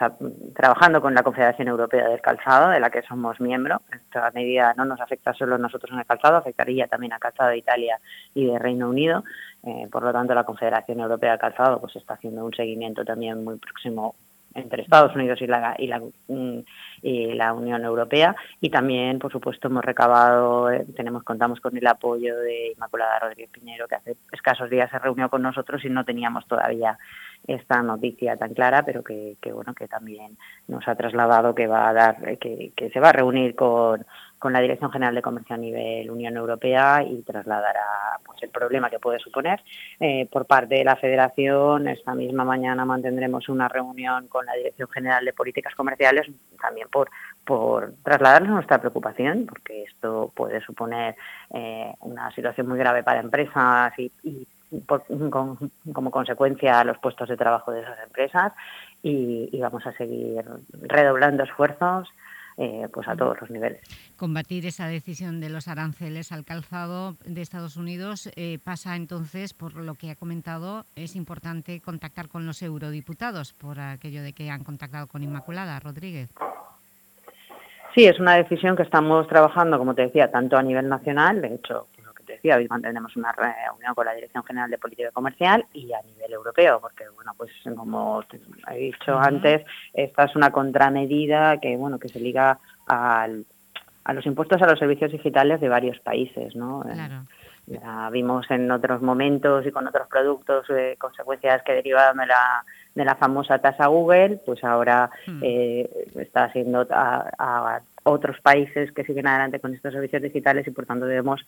trabajando con la Confederación Europea del Calzado, de la que somos miembro. Esta medida no nos afecta solo nosotros en el calzado, afectaría también a calzado de Italia y de Reino Unido. Eh, por lo tanto, la Confederación Europea del Calzado pues está haciendo un seguimiento también muy próximo entre Estados Unidos y la, y la, mm, y la Unión Europea. Y también por supuesto hemos recabado eh, tenemos contamos con el apoyo de Inmaculada Rodríguez Piñero que hace escasos días se reunió con nosotros y no teníamos todavía esta noticia tan clara pero que, que, bueno que también nos ha trasladado que va a dar eh, que, que se va a reunir con con la Dirección General de Comercio a nivel Unión Europea y trasladará pues, el problema que puede suponer. Eh, por parte de la Federación, esta misma mañana mantendremos una reunión con la Dirección General de Políticas Comerciales también por, por nuestra preocupación, porque esto puede suponer eh, una situación muy grave para empresas y, y por, con, como consecuencia a los puestos de trabajo de esas empresas y vamos a seguir redoblando esfuerzos eh, pues a todos los niveles. Combatir esa decisión de los aranceles al calzado de Estados Unidos eh, pasa entonces, por lo que ha comentado, es importante contactar con los eurodiputados por aquello de que han contactado con Inmaculada Rodríguez. Sí, es una decisión que estamos trabajando, como te decía, tanto a nivel nacional, de hecho, decía, hoy mantenemos una reunión con la Dirección General de Política Comercial y a nivel europeo, porque, bueno, pues como he dicho antes, esta es una contramedida que, bueno, que se liga al, a los impuestos a los servicios digitales de varios países, ¿no? Claro. Ya vimos en otros momentos y con otros productos eh, consecuencias que derivaban de la, de la famosa tasa Google, pues ahora Hmm. eh, está haciendo a, a otros países que siguen adelante con estos servicios digitales y por tanto debemos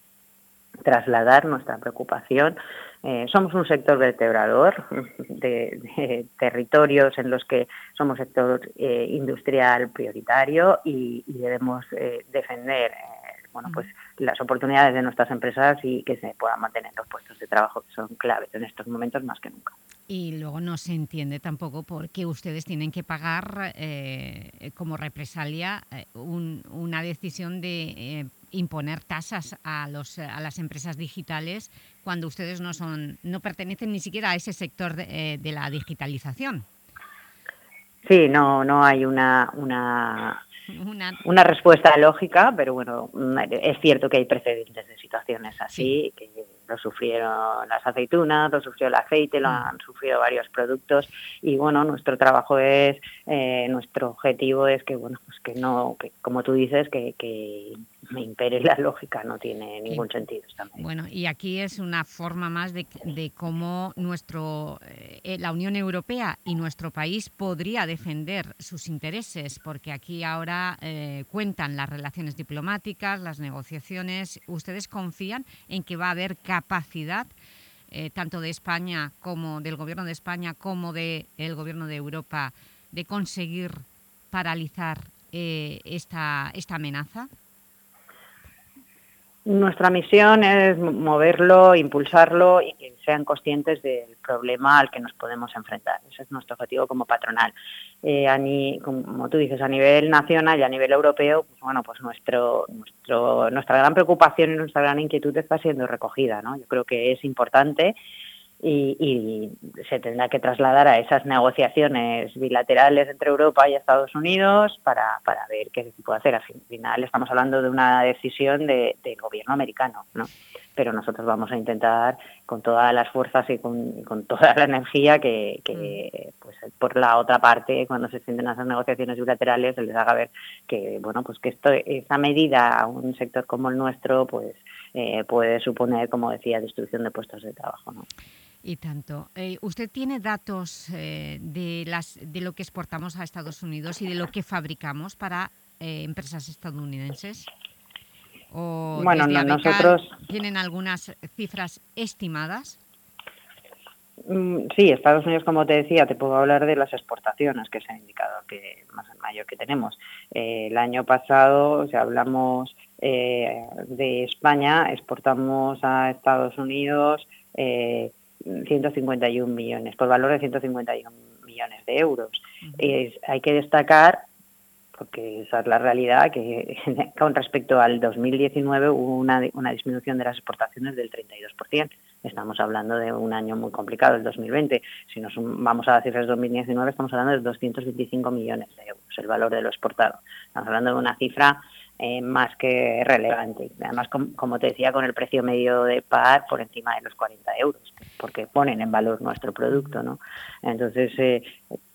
trasladar nuestra preocupación. Eh, somos un sector vertebrador de, territorios en los que somos sector eh, industrial prioritario y, debemos eh, defender bueno, pues las oportunidades de nuestras empresas y que se puedan mantener los puestos de trabajo que son claves en estos momentos más que nunca. Y luego no se entiende tampoco por qué ustedes tienen que pagar eh, como represalia eh, un- una decisión de eh, imponer tasas a, los, a las empresas digitales cuando ustedes no, son, no pertenecen ni siquiera a ese sector de, eh, de la digitalización. Sí, no, no hay una, una, Una, una respuesta lógica, pero bueno, mm, es cierto que hay precedentes de situaciones así, que lo sufrieron las aceitunas, lo sufrió el aceite, lo han sufrido varios productos y bueno, nuestro trabajo es, eh, nuestro objetivo es que bueno, pues que no, que como tú dices, que, que impere la lógica, no tiene ningún sentido esta medida. Bueno, y aquí es una forma más de, de cómo nuestro, eh, la Unión Europea y nuestro país podría defender sus intereses, porque aquí ahora eh, cuentan las relaciones diplomáticas, las negociaciones. ¿Ustedes confían en que va a haber capacidad eh, tanto de España como del Gobierno de España como del Gobierno de Europa de conseguir paralizar eh, esta, esta amenaza? Nuestra misión es moverlo, impulsarlo y que sean conscientes del problema al que nos podemos enfrentar. Ese es nuestro objetivo como patronal. Eh, a ni, como tú dices, a nivel nacional y a nivel europeo, pues bueno, pues nuestro, nuestro, nuestra gran preocupación y nuestra gran inquietud está siendo recogida. ¿no? Yo creo que es importante y, y, se tendrá que trasladar a esas negociaciones bilaterales entre Europa y Estados Unidos para, para ver qué se puede hacer. Al final estamos hablando de una decisión de, del gobierno americano, ¿no? pero nosotros vamos a intentar con todas las fuerzas y con, con toda la energía que, que pues, por la otra parte, cuando se sienten esas negociaciones bilaterales, se les haga ver que bueno pues que esto, esa medida a un sector como el nuestro pues eh, puede suponer, como decía, destrucción de puestos de trabajo. ¿no? Y tanto. Eh, ¿Usted tiene datos eh, de, las, de lo que exportamos a Estados Unidos y de lo que fabricamos para eh, empresas estadounidenses? ¿O bueno, no, nosotros... ¿Tienen algunas cifras estimadas? Mm, Sí, Estados Unidos, como te decía, te puedo hablar de las exportaciones, que es el indicador que más mayor que tenemos. Eh, el año pasado, si hablamos eh, de España, exportamos a Estados Unidos eh, 151 millones, por valor de 151 millones de euros. Uh -huh. hay que destacar porque esa es la realidad, que con respecto al 2019 hubo una, una disminución de las exportaciones del 32%. Estamos hablando de un año muy complicado, el 2020. Si nos vamos a las cifras de 2019, estamos hablando de 225 millones de euros, el valor de lo exportado. Estamos hablando de una cifra eh, más que relevante. Además, com como te decía, con el precio medio de par por encima de los 40 euros, porque ponen en valor nuestro producto. ¿no? Entonces, eh,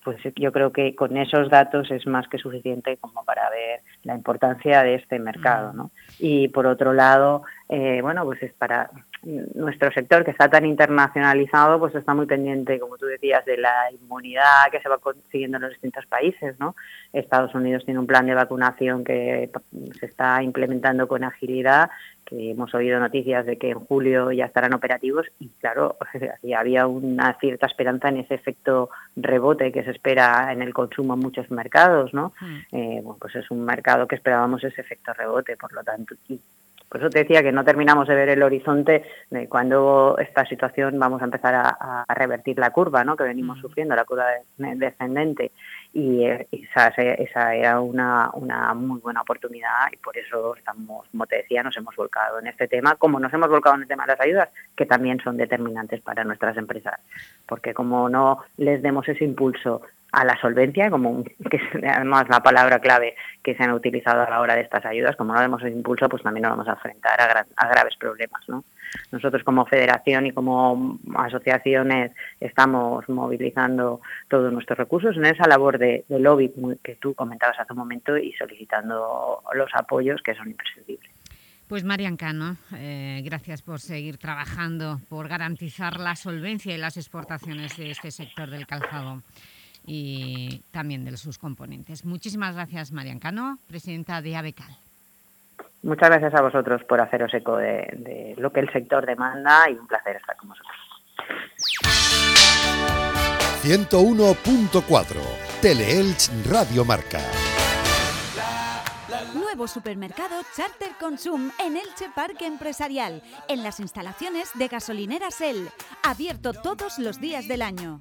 pues yo creo que con esos datos es más que suficiente como para ver la importancia de este mercado, ¿no? Y por otro lado, eh, bueno, pues es para nuestro sector que está tan internacionalizado, pues está muy pendiente, como tú decías, de la inmunidad que se va consiguiendo en los distintos países, ¿no? Estados Unidos tiene un plan de vacunación que se está implementando con agilidad, que hemos oído noticias de que en julio ya estarán operativos y claro, ya había una cierta esperanza en ese efecto rebote que se espera en el consumo en muchos mercados, ¿no? Eh, bueno, pues es un mercado que esperábamos ese efecto rebote, por lo tanto, y por eso te decía que no terminamos de ver el horizonte de cuando esta situación vamos a empezar a, a revertir la curva, ¿no? Que venimos sufriendo, la curva de- descendente. Y eh, esa, esa era una, una muy buena oportunidad y por eso estamos, como te decía, nos hemos volcado en este tema, como nos hemos volcado en el tema de las ayudas, que también son determinantes para nuestras empresas. Porque como no les demos ese impulso a la solvencia, como un- que es además la palabra clave que se han utilizado a la hora de estas ayudas, como no demos ese impulso, pues también nos vamos a enfrentar a, gra- a graves problemas. ¿no? Nosotros como federación y como asociaciones estamos movilizando todos nuestros recursos en esa labor de, lobby que tú comentabas hace un momento y solicitando los apoyos que son imprescindibles. Pues Marian Cano, eh, gracias por seguir trabajando por garantizar la solvencia y las exportaciones de este sector del calzado y también de sus componentes. Muchísimas gracias, Marian Cano, presidenta de ABECAL. Muchas gracias a vosotros por haceros eco de, de lo que el sector demanda y un placer estar con vosotros. 101.4 Teleelch Radio Marca. Nuevo supermercado Charter Consum en Elche Parque Empresarial, en las instalaciones de gasolineras El, abierto todos los días del año.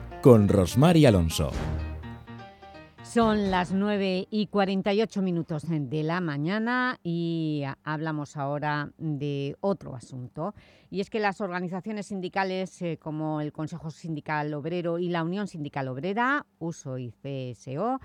con Rosmar y Alonso. Son las 9 y 48 minutos de la mañana y hablamos ahora de otro asunto. Y es que las organizaciones sindicales eh, como el Consejo Sindical Obrero y la Unión Sindical Obrera, USO y CSO,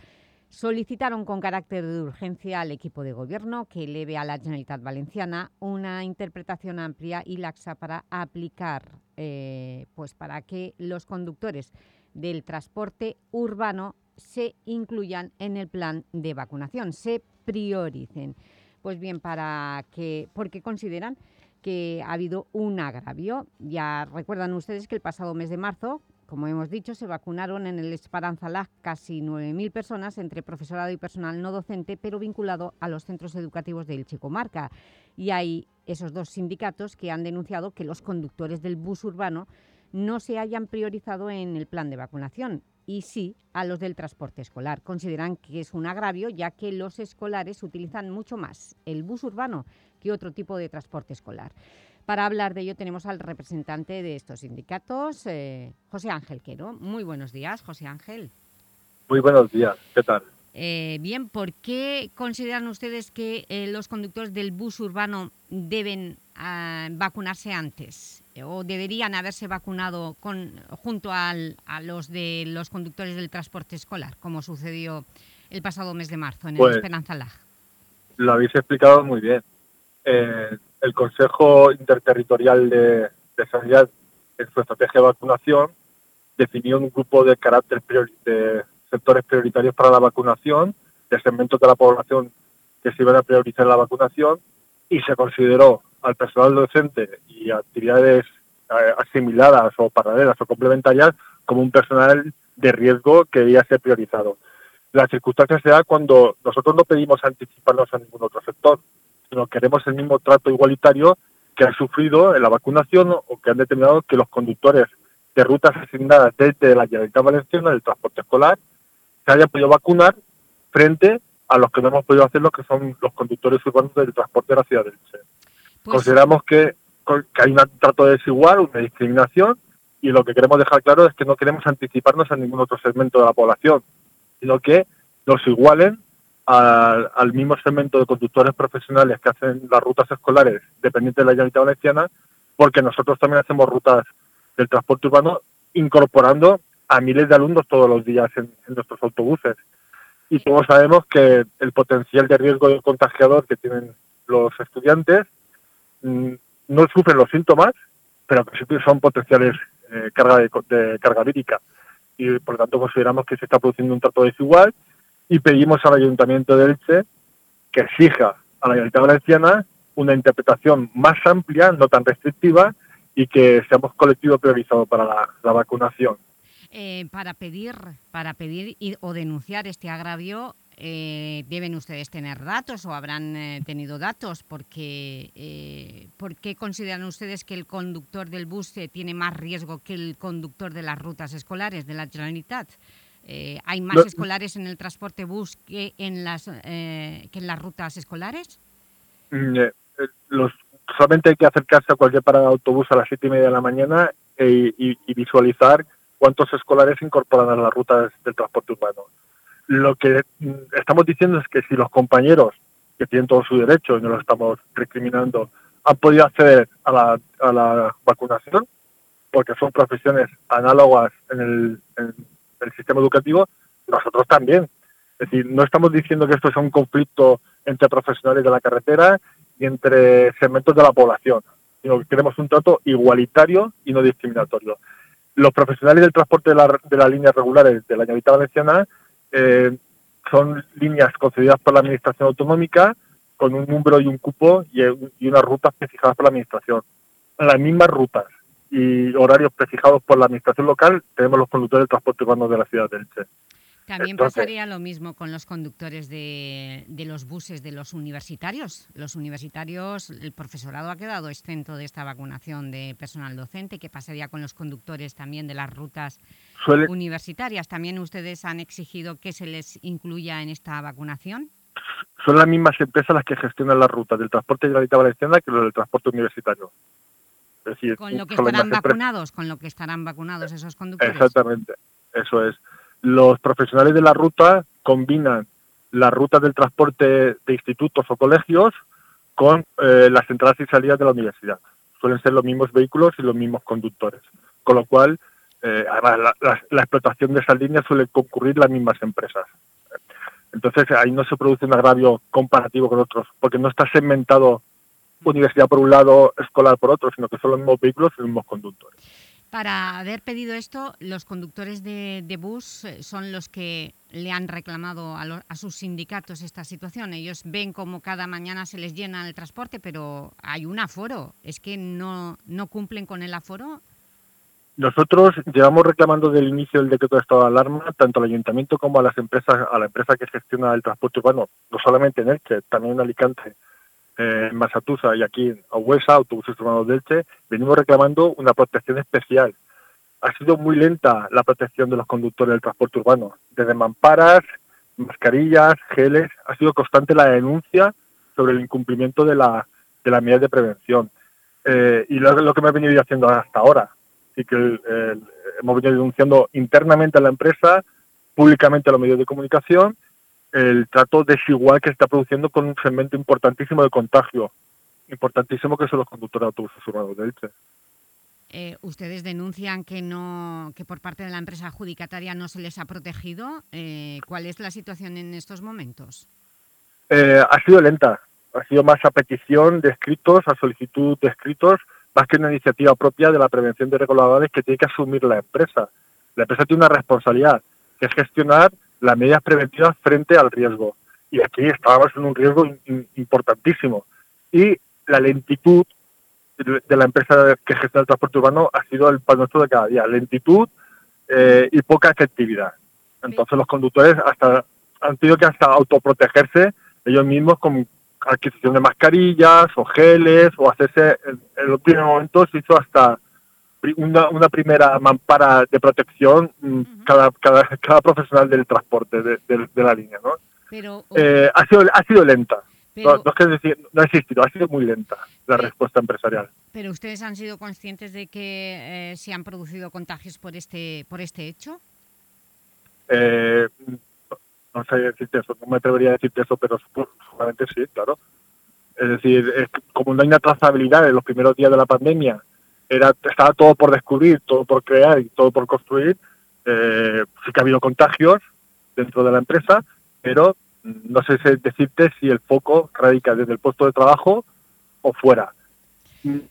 solicitaron con carácter de urgencia al equipo de gobierno que eleve a la Generalitat Valenciana una interpretación amplia y laxa para aplicar, eh, pues para que los conductores del transporte urbano se incluyan en el plan de vacunación, se prioricen. Pues bien, para que, porque consideran que ha habido un agravio. Ya recuerdan ustedes que el pasado mes de marzo, como hemos dicho, se vacunaron en el Esperanza casi 9.000 personas entre profesorado y personal no docente, pero vinculado a los centros educativos del Chicomarca. Y hay esos dos sindicatos que han denunciado que los conductores del bus urbano no se hayan priorizado en el plan de vacunación y sí a los del transporte escolar. Consideran que es un agravio ya que los escolares utilizan mucho más el bus urbano que otro tipo de transporte escolar. Para hablar de ello tenemos al representante de estos sindicatos, eh, José Ángel Quero. Muy buenos días, José Ángel. Muy buenos días, ¿qué tal? Eh, bien, ¿por qué consideran ustedes que eh, los conductores del bus urbano deben ah, vacunarse antes? ¿O deberían haberse vacunado con, junto al- a los de los conductores del transporte escolar, como sucedió el pasado mes de marzo en Pues- el Esperanza Lag? Lo habéis explicado muy bien. Eh, el Consejo Interterritorial de, de Sanidad, en su estrategia de vacunación, definió un grupo de carácter priori- de sectores prioritarios para la vacunación, de segmentos de la población que se iban a priorizar la vacunación, y se consideró al personal docente y actividades eh, asimiladas o paralelas o complementarias como un personal de riesgo que debía ser priorizado. La circunstancia se da cuando nosotros no pedimos anticiparnos a ningún otro sector, sino queremos el mismo trato igualitario que han sufrido en la vacunación o que han determinado que los conductores de rutas asignadas desde la Generalitat Valenciana del transporte escolar se hayan podido vacunar frente a los que no hemos podido hacerlo, que son los conductores urbanos del transporte de la ciudad de Elche. Pues Consideramos que, que hay un trato desigual, una discriminación, y lo que queremos dejar claro es que no queremos anticiparnos a ningún otro segmento de la población, sino que nos igualen al, al mismo segmento de conductores profesionales que hacen las rutas escolares dependientes de la Generalitat Valenciana, porque nosotros también hacemos rutas del transporte urbano incorporando a miles de alumnos todos los días en, en nuestros autobuses. Y todos sabemos que el potencial de riesgo contagiador que tienen los estudiantes mm, no sufren los síntomas, pero que son potenciales eh, carga de, carga vírica. Y por lo tanto consideramos que se está produciendo un trato desigual y pedimos al Ayuntamiento de Elche que exija a la Generalitat Valenciana una interpretación más amplia, no tan restrictiva, y que seamos colectivo priorizado para la vacunación. Eh, para pedir, para pedir y- o denunciar este agravio, eh, ¿deben ustedes tener datos o habrán eh, tenido datos? Porque, eh, ¿Por qué consideran ustedes que el conductor del bus tiene más riesgo que el conductor de las rutas escolares de la Generalitat? Eh, ¿Hay más No- escolares en el transporte bus que en las, eh, que en las rutas escolares? Mm, los, solamente hay que acercarse a cualquier parada de autobús a las siete y media de la mañana e- y, y visualizar cuántos escolares se incorporan a las rutas del transporte urbano. Lo que mm, estamos diciendo es que si los compañeros, que tienen todo su derecho y no lo estamos recriminando, han podido acceder a la, a la vacunación, porque son profesiones análogas en el, en el sistema educativo, nosotros también. Es decir, no estamos diciendo que esto sea un conflicto entre profesionales de la carretera y entre segmentos de la población, sino que queremos un trato igualitario y no discriminatorio. Los profesionales del transporte de, la- de las líneas regulares de la Generalitat Valenciana eh, son líneas concedidas por la Administración Autonómica con un número y un cupo y, y unas rutas prefijadas por la Administración. Las mismas rutas y horarios prefijados por la Administración local tenemos los conductores del transporte urbano de la ciudad de Elche. También Entonces- pasaría lo mismo con los conductores de, de los buses de los universitarios. Los universitarios, el profesorado ha quedado exento de esta vacunación de personal docente. ¿Qué pasaría con los conductores también de las rutas Suele- universitarias? ¿También ustedes han exigido que se les incluya en esta vacunación? Son las mismas empresas las que gestionan las rutas del transporte de la Generalitat Valenciana que los del transporte universitario. Es decir, ¿Con lo que estarán empresas. vacunados? ¿Con lo que estarán vacunados esos conductores? Exactamente, eso es. Los profesionales de la ruta combinan las rutas del transporte de institutos o colegios con eh, las entradas y salidas de la universidad. Suelen ser los mismos vehículos y los mismos conductores. Con lo cual, eh, además, la, la- la explotación de esas líneas suele concurrir las mismas empresas. Entonces, ahí no se produce un agravio comparativo con otros, porque no está segmentado universidad por un lado, escolar por otro, sino que son los mismos vehículos y los mismos conductores. Para haber pedido esto, los conductores de, de bus eh, son los que le han reclamado a, a sus sindicatos esta situación. Ellos ven como cada mañana se les llena el transporte, pero hay un aforo. ¿Es que no, no cumplen con el aforo? Nosotros llevamos reclamando desde el inicio del decreto de estado de alarma tanto al ayuntamiento como a las empresas, a la empresa que gestiona el transporte urbano, no solamente en Elche, también en Alicante, eh, en Masatusa y aquí en Huesa, autobuses urbanos de Elche, venimos reclamando una protección especial. Ha sido muy lenta la protección de los conductores del transporte urbano, desde mamparas, mascarillas, geles, ha sido constante la denuncia sobre el incumplimiento de la de las medidas de prevención. Eh, y lo, lo que me he venido haciendo hasta ahora, que hemos venido denunciando internamente a la empresa, públicamente a los medios de comunicación, el trato desigual que se está produciendo con un segmento importantísimo de contagio, importantísimo que son los conductores de autobuses urbanos de Elche. Eh, ustedes denuncian que, no, que por parte de la empresa adjudicataria no se les ha protegido. Eh, ¿Cuál es la situación en estos momentos? Eh, ha sido lenta, ha sido más a petición de escritos, a solicitud de escritos, más que una iniciativa propia de la prevención de irregularidades que tiene que asumir la empresa. La empresa tiene una responsabilidad, que es gestionar las medidas preventivas frente al riesgo. Y aquí estábamos en un riesgo importantísimo. Y la lentitud de la empresa que gestiona el transporte urbano ha sido el pan nuestro de cada día. Lentitud eh, y poca efectividad. Entonces los conductores hasta han tenido que hasta autoprotegerse ellos mismos con adquisición de mascarillas o geles o hacerse, en, en los primeros momentos se hizo hasta una, una primera mampara de protección mm, cada, cada, cada profesional del transporte de, de- de la línea. ¿no? Pero, Eh, ha, sido, ha sido lenta. Pero- no, no es que decir, no ha existido, ha sido muy lenta la respuesta empresarial. ¿Pero ustedes han sido conscientes de que eh, se han producido contagios por este, por este hecho? Eh, no sé decirte eso, no me atrevería a decirte eso, pero seguramente sí, claro. Es decir, es como no hay una trazabilidad en los primeros días de la pandemia, era estaba todo por descubrir, todo por crear y todo por construir, eh, sí que ha habido contagios dentro de la empresa, pero no sé si decirte si el foco radica desde el puesto de trabajo o fuera.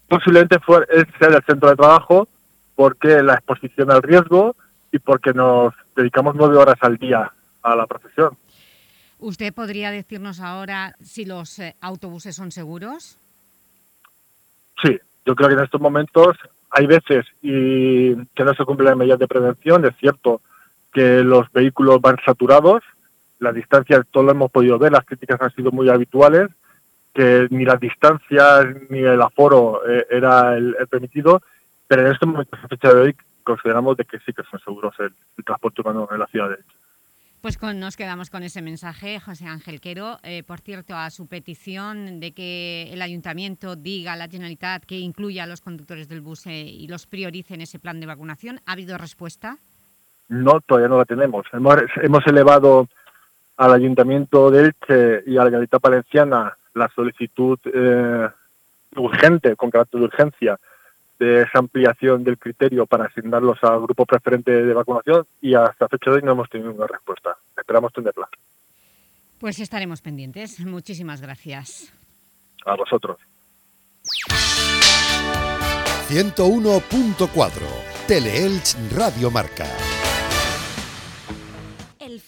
Posiblemente fuera, es ser el centro de trabajo porque la exposición al riesgo y porque nos dedicamos nueve horas al día a la profesión. ¿Usted podría decirnos ahora si los eh, autobuses son seguros? Sí, yo creo que en estos momentos hay veces y que no se cumplen las medidas de prevención. Es cierto que los vehículos van saturados, las distancias, todo lo hemos podido ver, las críticas han sido muy habituales, que ni las distancias ni el aforo eh, era el, permitido, pero en este momento, a fecha de hoy, consideramos de que sí que son seguros el, transporte urbano en la ciudad de Elche. Pues nos quedamos con ese mensaje, José Ángel Quero. Eh, por cierto, a su petición de que el Ayuntamiento diga a la Generalitat que incluya a los conductores del bus eh, y los priorice en ese plan de vacunación, ¿ha habido respuesta? No, todavía no la tenemos. Hemos, hemos elevado al Ayuntamiento de Elche y a la Generalitat Valenciana la solicitud eh, urgente, con carácter de urgencia, de esa ampliación del criterio para asignarlos al grupo preferente de vacunación y hasta fecha de hoy no hemos tenido ninguna respuesta. Esperamos tenerla. Pues estaremos pendientes. Muchísimas gracias. A vosotros. 101.4 Teleelch Radio Marca.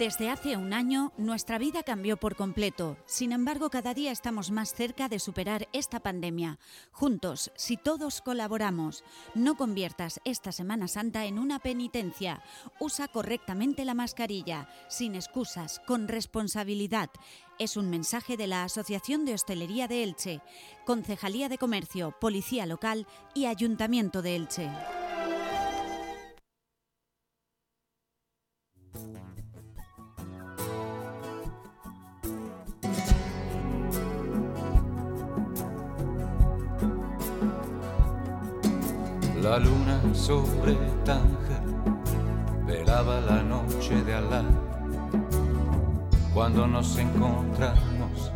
Desde hace un año, nuestra vida cambió por completo. Sin embargo, cada día estamos más cerca de superar esta pandemia. Juntos, si todos colaboramos, no conviertas esta Semana Santa en una penitencia. Usa correctamente la mascarilla, sin excusas, con responsabilidad. Es un mensaje de la Asociación de Hostelería de Elche, Concejalía de Comercio, Policía Local y Ayuntamiento de Elche. La luna sobre Tánger velaba la noche de Alá cuando nos encontramos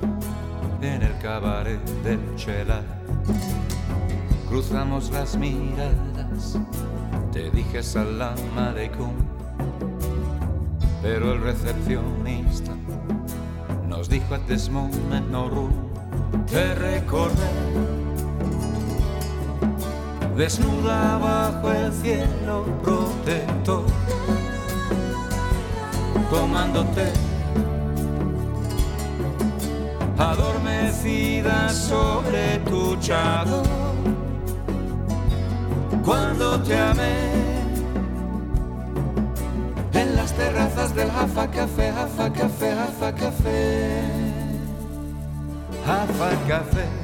en el cabaret del Chelar. Cruzamos las miradas, te dije salam aleikum, pero el recepcionista nos dijo at this moment no room. Te recordé desnuda bajo el cielo protector, tomándote adormecida sobre tu chado. Cuando te amé en las terrazas del Jafa Café, Jafa Café, Jafa Café, Jafa Café.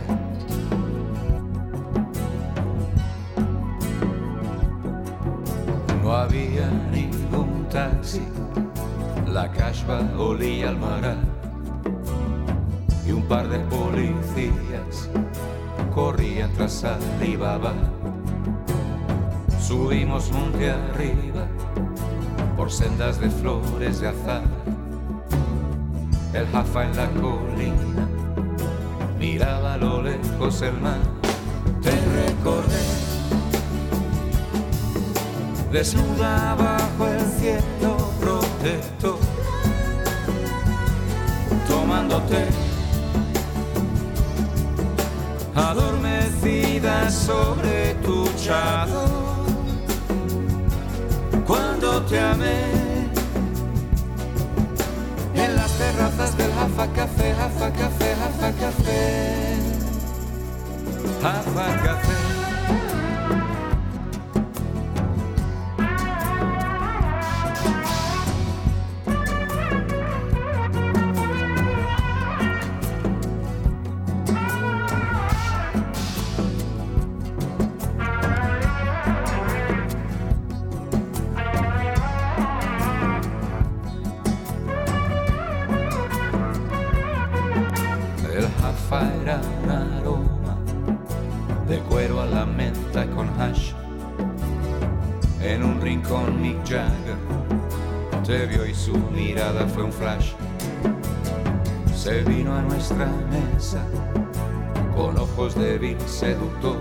Taxi, la caspa olía al mar y un par de policías corrían tras Alibaba. Subimos monte arriba por sendas de flores de azar. El jafa en la colina miraba a lo lejos el mar. Te recordé desnuda bajo el cielo protector, tomándote adormecida sobre tu chador. Cuando te amé en las terrazas del Jafa Café, Jafa Café, Jafa Café, Jafa Café. Con ojos débil seductor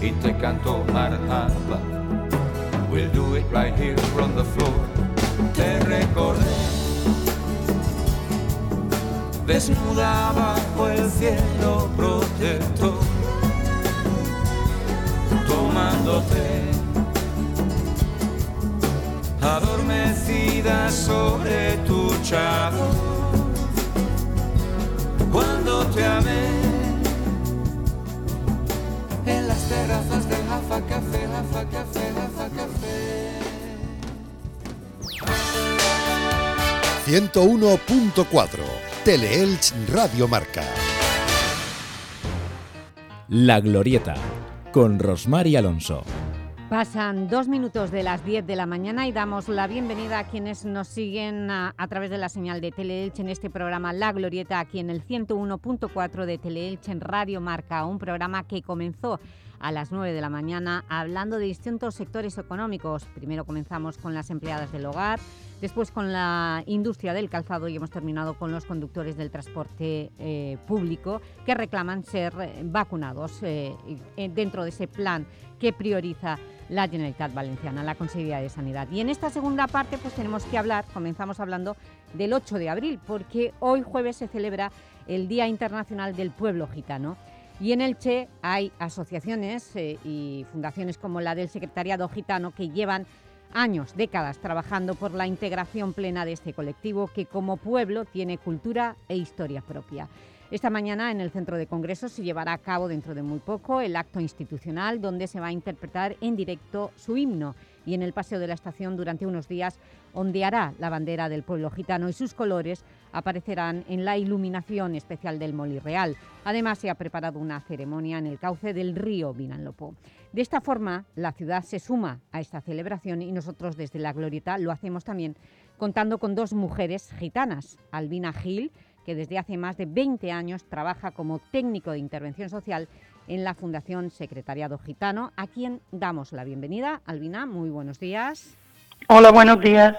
y te cantó marhaba. 101.4 Teleelch Radio Marca. La Glorieta, con Rosmar y Alonso. Pasan dos minutos de las 10 de la mañana y damos la bienvenida a quienes nos siguen a, a través de la señal de Teleelch en este programa La Glorieta, aquí en el 101.4 de Teleelch en Radio Marca, un programa que comenzó a las 9 de la mañana hablando de distintos sectores económicos. Primero comenzamos con las empleadas del hogar, después con la industria del calzado y hemos terminado con los conductores del transporte eh, público que reclaman ser eh, vacunados eh, dentro de ese plan que prioriza la Generalitat Valenciana, la Consejería de Sanidad. Y en esta segunda parte pues tenemos que hablar, comenzamos hablando del 8 de abril, porque hoy jueves se celebra el Día Internacional del Pueblo Gitano. Y en Elche hay asociaciones y fundaciones como la del Secretariado Gitano que llevan años, décadas, trabajando por la integración plena de este colectivo que como pueblo tiene cultura e historia propia. Esta mañana en el Centro de Congresos se llevará a cabo dentro de muy poco el acto institucional donde se va a interpretar en directo su himno y en el Paseo de la Estación durante unos días ondeará la bandera del pueblo gitano y sus colores aparecerán en la iluminación especial del Molí Real. Además se ha preparado una ceremonia en el cauce del río Vinalopó. De esta forma la ciudad se suma a esta celebración y nosotros desde La Glorieta lo hacemos también contando con dos mujeres gitanas, Albina Gil, que desde hace más de 20 años trabaja como técnico de intervención social en la Fundación Secretariado Gitano, a quien damos la bienvenida. Albina, muy buenos días. Hola, buenos días.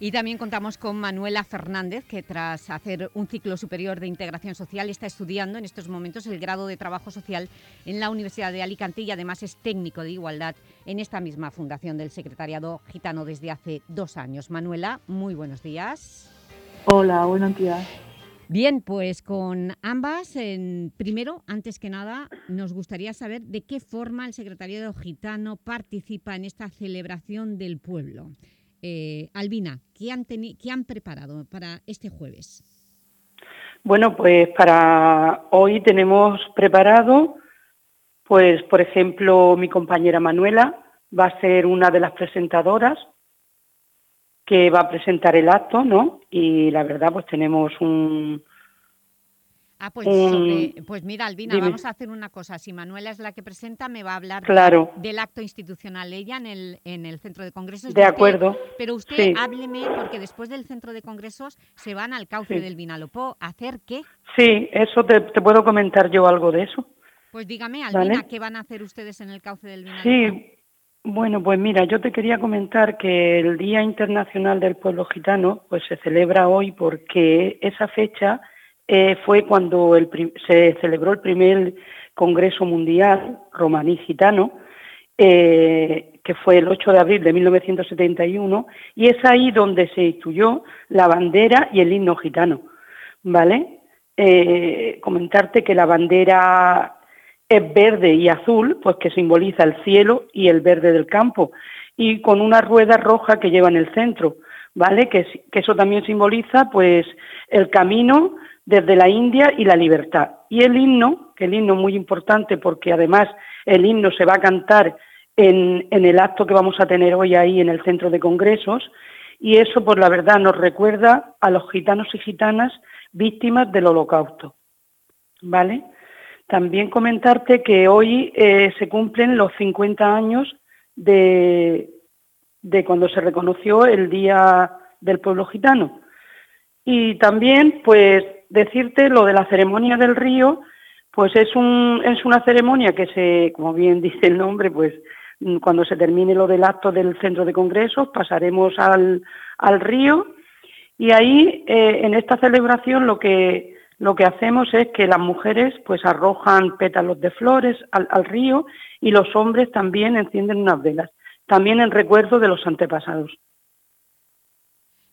Y también contamos con Manuela Fernández, que tras hacer un ciclo superior de integración social está estudiando en estos momentos el grado de trabajo social en la Universidad de Alicante y además es técnico de igualdad en esta misma fundación del Secretariado Gitano desde hace dos años. Manuela, muy buenos días. Hola, buenos días. Bien, pues con ambas, en- primero, antes que nada, nos gustaría saber de qué forma el Secretariado Gitano participa en esta celebración del pueblo. Eh, Albina, ¿qué han, qué han preparado para este jueves? Bueno, pues para hoy tenemos preparado, pues por ejemplo, mi compañera Manuela va a ser una de las presentadoras que va a presentar el acto, ¿no? Y la verdad, pues tenemos un, Ah, pues, sobre- pues mira, Albina, Dime. vamos a hacer una cosa. Si Manuela es la que presenta, me va a hablar de- Claro. del acto institucional ella en el, en el centro de congresos. De acuerdo. Pero usted Sí. hábleme, porque después del centro de congresos se van al cauce Sí. del Vinalopó. ¿A hacer qué? Sí, eso te, te puedo comentar yo algo de eso. Pues dígame, Vale. Albina, ¿qué van a hacer ustedes en el cauce del Vinalopó? Sí, bueno, pues mira, yo te quería comentar que el Día Internacional del Pueblo Gitano pues se celebra hoy porque esa fecha eh, fue cuando se celebró el primer Congreso Mundial Romaní Gitano, eh, que fue el 8 de abril de 1971, y es ahí donde se instituyó la bandera y el himno gitano, ¿vale? Eh, comentarte que la bandera es verde y azul, pues que simboliza el cielo y el verde del campo, y con una rueda roja que lleva en el centro, ¿vale? Que, que eso también simboliza, pues, el camino desde la India y la libertad. Y el himno, que el himno es muy importante porque además el himno se va a cantar en, en el acto que vamos a tener hoy ahí en el centro de congresos, y eso, pues la verdad, nos recuerda a los gitanos y gitanas víctimas del holocausto, ¿vale? También comentarte que hoy eh, se cumplen los 50 años de, de cuando se reconoció el Día del Pueblo Gitano. Y también, pues, decirte lo de la ceremonia del río, pues es, un, es una ceremonia que se, como bien dice el nombre, pues mm, cuando se termine lo del acto del centro de congresos, pasaremos al, río y ahí, eh, en esta celebración, lo que, lo que hacemos es que las mujeres pues arrojan pétalos de flores al, al río y los hombres también encienden unas velas, también en recuerdo de los antepasados.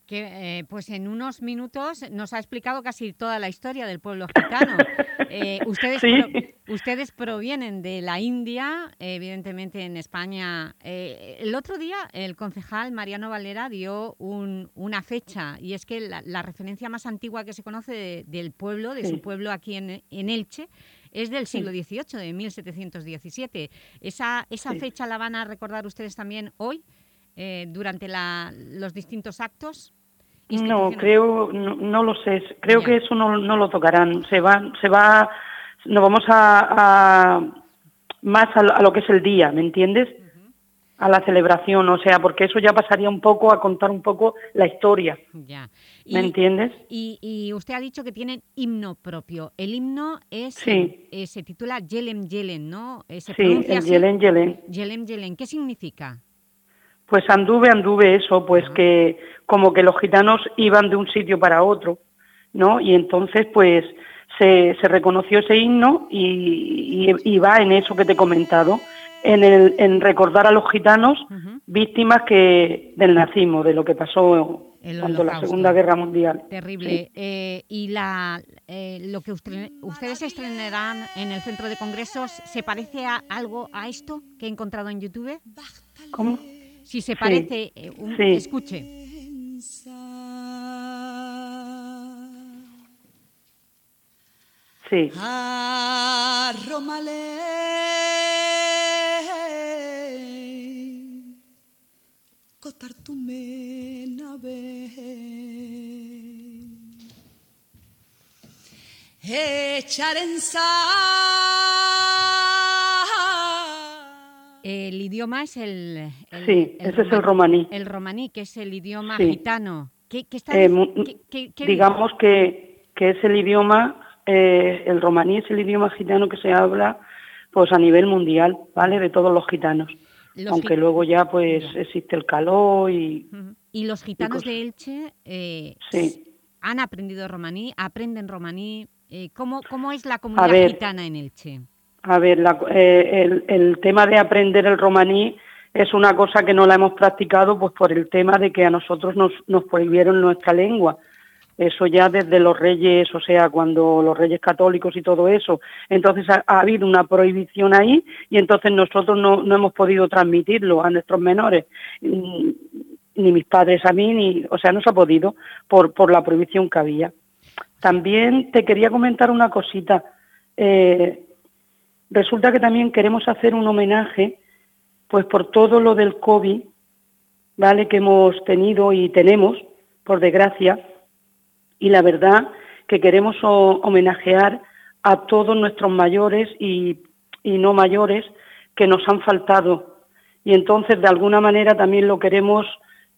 Que, eh, pues en unos minutos nos ha explicado casi toda la historia del pueblo gitano. Eh, ustedes, Sí. pro- ustedes provienen de la India, evidentemente en España. Eh, el otro día el concejal Mariano Valera dio un- una fecha y es que la, la referencia más antigua que se conoce de- del pueblo, de Sí. su pueblo aquí en, en Elche, es del siglo XVIII, de 1717. ¿Esa, esa Sí. fecha la van a recordar ustedes también hoy, eh, durante la- los distintos actos? No, creo, no, no lo sé. Creo Ya. que eso no, no lo tocarán. Se va, se va, nos vamos a, a- más a, lo- a lo que es el día, ¿me entiendes? A la celebración, o sea, porque eso ya pasaría un poco a contar un poco la historia, Ya. ¿me entiendes? Y, y usted ha dicho que tienen himno propio. El himno es Sí. eh, se titula Yelem Yelen, ¿no? Eh, se Sí, el. Yelén Yelén. Yelem Yelen. ¿Qué significa? Pues anduve, anduve eso, pues que como que los gitanos iban de un sitio para otro, ¿no? Y entonces pues se, se reconoció ese himno y, y- y va en eso que te he comentado, en, el, en recordar a los gitanos víctimas que del nazismo, de lo que pasó cuando la. Segunda Guerra Mundial. Terrible. Eh, y la, eh, lo que usted- ustedes estrenarán en el centro de congresos, ¿se parece a algo a esto que he encontrado en YouTube? ¿Cómo? Si se Sí. parece, eh, un- Sí. escuche. Sí. Tu mena Echar en sal El idioma es el... el- Sí, ese es el romaní. El romaní, que es el idioma Sí. gitano. ¿Qué, qué está Eh, qué- qué digamos que, que es el idioma, eh, el romaní es el idioma gitano que se habla pues a nivel mundial, ¿vale? De todos los gitanos. Los Aunque luego ya pues existe el caló y. Y los gitanos de Elche eh, Sí. han aprendido romaní, aprenden romaní. Eh, ¿cómo, ¿Cómo es la comunidad ver. gitana en Elche? A ver, la- eh, el, el tema de aprender el romaní es una cosa que no la hemos practicado pues por el tema de que a nosotros nos, nos prohibieron nuestra lengua. Eso ya desde los reyes, o sea, cuando los reyes católicos y todo eso. Entonces ha, ha habido una prohibición ahí y entonces nosotros no, no hemos podido transmitirlo a nuestros menores, Mm, ni mis padres a mí, ni, o sea, no se ha podido por, por la prohibición que había. También te quería comentar una cosita. Eh, resulta que también queremos hacer un homenaje, pues por todo lo del COVID, ¿vale? Que hemos tenido y tenemos, por desgracia. Y la verdad que queremos homenajear a todos nuestros mayores y, y no mayores que nos han faltado. Y entonces, de alguna manera, también lo queremos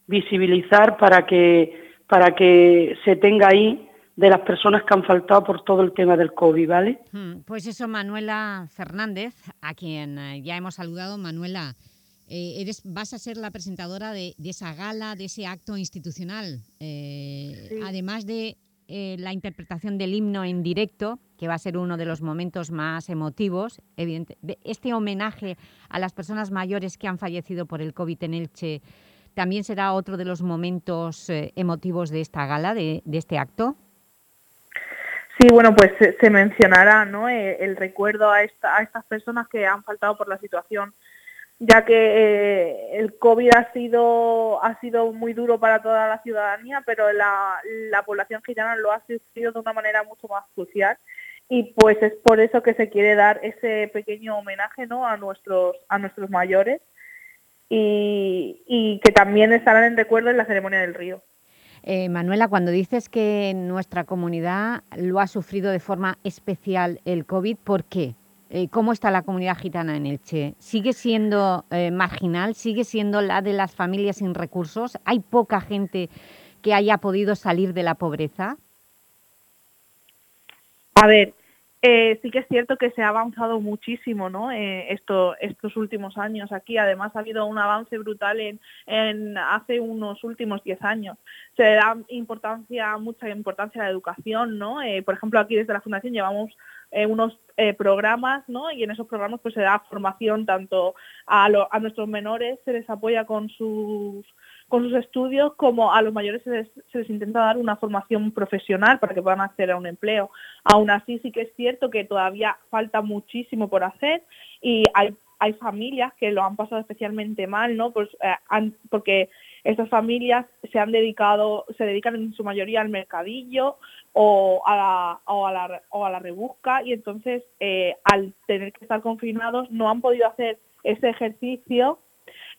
visibilizar para que, para que se tenga ahí de las personas que han faltado por todo el tema del COVID, ¿vale? Mm, Pues eso, Manuela Fernández, a quien eh, ya hemos saludado. Manuela, eh, eres, vas a ser la presentadora de, de esa gala, de ese acto institucional, eh, además de eh, la interpretación del himno en directo, que va a ser uno de los momentos más emotivos. Evidente, de- este homenaje a las personas mayores que han fallecido por el COVID en Elche también será otro de los momentos emotivos de esta gala, de, de este acto. Sí, bueno, pues se, se mencionará ¿no? Eh, el recuerdo a, esta- a estas personas que han faltado por la situación, ya que eh, el COVID ha sido, ha sido muy duro para toda la ciudadanía, pero la, la población gitana lo ha sufrido de una manera mucho más crucial y pues es por eso que se quiere dar ese pequeño homenaje ¿no? a, nuestros, a nuestros mayores y, y que también estarán en recuerdo en la ceremonia del río. Eh, Manuela, cuando dices que nuestra comunidad lo ha sufrido de forma especial el COVID, ¿por qué? Eh, ¿Cómo está la comunidad gitana en Elche? ¿Sigue siendo eh, marginal? ¿Sigue siendo la de las familias sin recursos? ¿Hay poca gente que haya podido salir de la pobreza? A ver, eh, sí que es cierto que se ha avanzado muchísimo, ¿no? Eh, esto, estos últimos años aquí. Además ha habido un avance brutal en, en hace unos últimos 10 años. Se da importancia, mucha importancia a la educación, ¿no? Eh, por ejemplo, aquí desde la Fundación llevamos eh, unos eh, programas, ¿no? Y en esos programas pues se da formación tanto a, lo- a nuestros menores, se les apoya con sus con sus estudios, como a los mayores se les, se les intenta dar una formación profesional para que puedan acceder a un empleo. Aún así sí que es cierto que todavía falta muchísimo por hacer y hay, hay familias que lo han pasado especialmente mal, ¿no? Pues, eh, han- porque estas familias se han dedicado, se dedican en su mayoría al mercadillo o a la, o a la, rebusca y entonces eh, al tener que estar confinados no han podido hacer ese ejercicio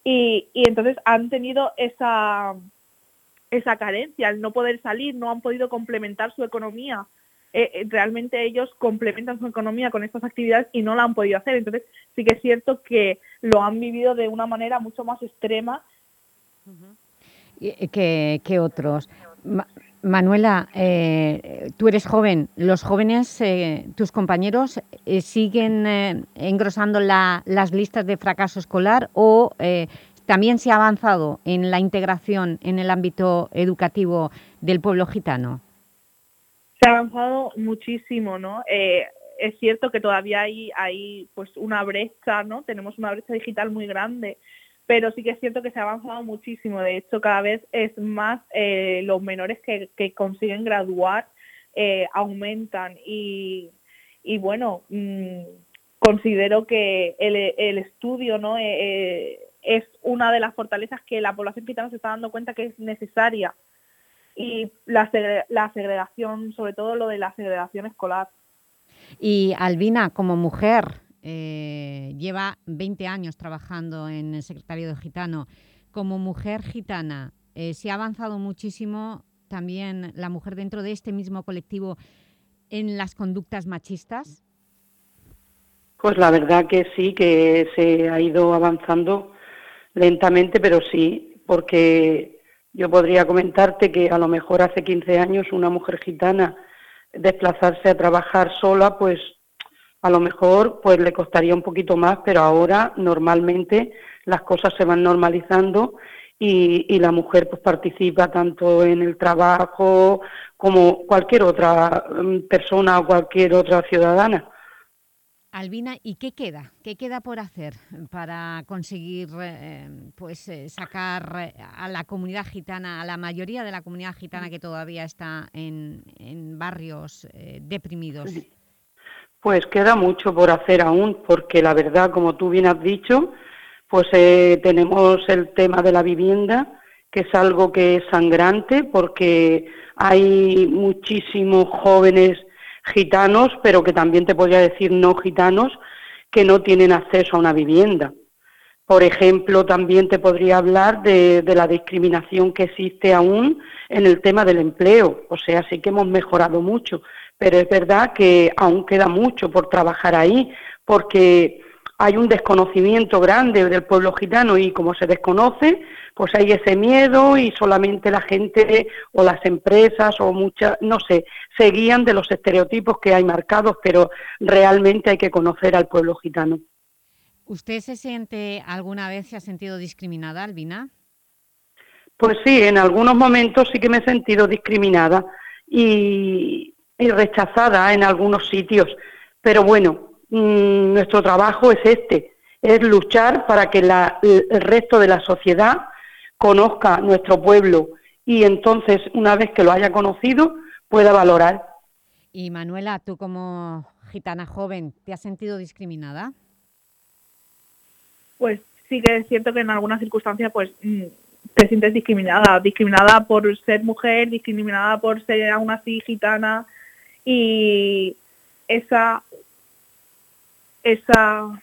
y, y entonces han tenido esa, esa carencia, al no poder salir, no han podido complementar su economía. Eh, eh, realmente ellos complementan su economía con estas actividades y no la han podido hacer. Entonces sí que es cierto que lo han vivido de una manera mucho más extrema que, que otros. Ma- Manuela, eh, tú eres joven. ¿Los jóvenes, eh, tus compañeros, eh, siguen eh, engrosando la- las listas de fracaso escolar o eh, también se ha avanzado en la integración en el ámbito educativo del pueblo gitano? se ha avanzado muchísimo, ¿no? Eh, es cierto que todavía hay, hay pues una brecha, ¿no? Tenemos una brecha digital muy grande, pero sí que es cierto que se ha avanzado muchísimo. De hecho, cada vez es más eh, los menores que, que consiguen graduar eh, aumentan y, y bueno, mm, considero que el, el estudio, ¿no? Eh, es una de las fortalezas que la población gitana se está dando cuenta que es necesaria y la, la segregación, sobre todo lo de la segregación escolar. Y Albina, como mujer, eh, lleva 20 años trabajando en el Secretario de Gitano. Como mujer gitana, eh, ¿se ha avanzado muchísimo también la mujer dentro de este mismo colectivo en las conductas machistas? Pues la verdad que sí, que se ha ido avanzando lentamente, pero sí, porque yo podría comentarte que a lo mejor hace 15 años una mujer gitana desplazarse a trabajar sola, pues a lo mejor pues le costaría un poquito más, pero ahora normalmente las cosas se van normalizando y, y la mujer pues participa tanto en el trabajo como cualquier otra mm, persona o cualquier otra ciudadana. Albina, ¿y qué queda? ¿Qué queda por hacer para conseguir eh, pues, eh, sacar eh, a la comunidad gitana, a la mayoría de la comunidad gitana que todavía está en, en barrios eh, deprimidos? Pues queda mucho por hacer aún, porque la verdad, como tú bien has dicho, pues eh, tenemos el tema de la vivienda, que es algo que es sangrante, porque hay muchísimos jóvenes gitanos, pero que también te podría decir no gitanos, que no tienen acceso a una vivienda. Por ejemplo, también te podría hablar de, de, la discriminación que existe aún en el tema del empleo. O sea, sí que hemos mejorado mucho, pero es verdad que aún queda mucho por trabajar ahí, porque hay un desconocimiento grande del pueblo gitano y como se desconoce, pues hay ese miedo y solamente la gente o las empresas o muchas, no sé, se guían de los estereotipos que hay marcados, pero realmente hay que conocer al pueblo gitano. ¿Usted se siente alguna vez, se ha sentido discriminada, Albina? Pues sí, en algunos momentos sí que me he sentido discriminada y, y rechazada en algunos sitios, pero bueno, Mm, nuestro trabajo es este, es luchar para que la, el resto de la sociedad conozca nuestro pueblo y entonces, una vez que lo haya conocido, pueda valorar. Y Manuela, tú como gitana joven, ¿te has sentido discriminada? Pues sí que es cierto que en algunas circunstancias pues mm, te sientes discriminada, discriminada por ser mujer, discriminada por ser aún así gitana y esa esa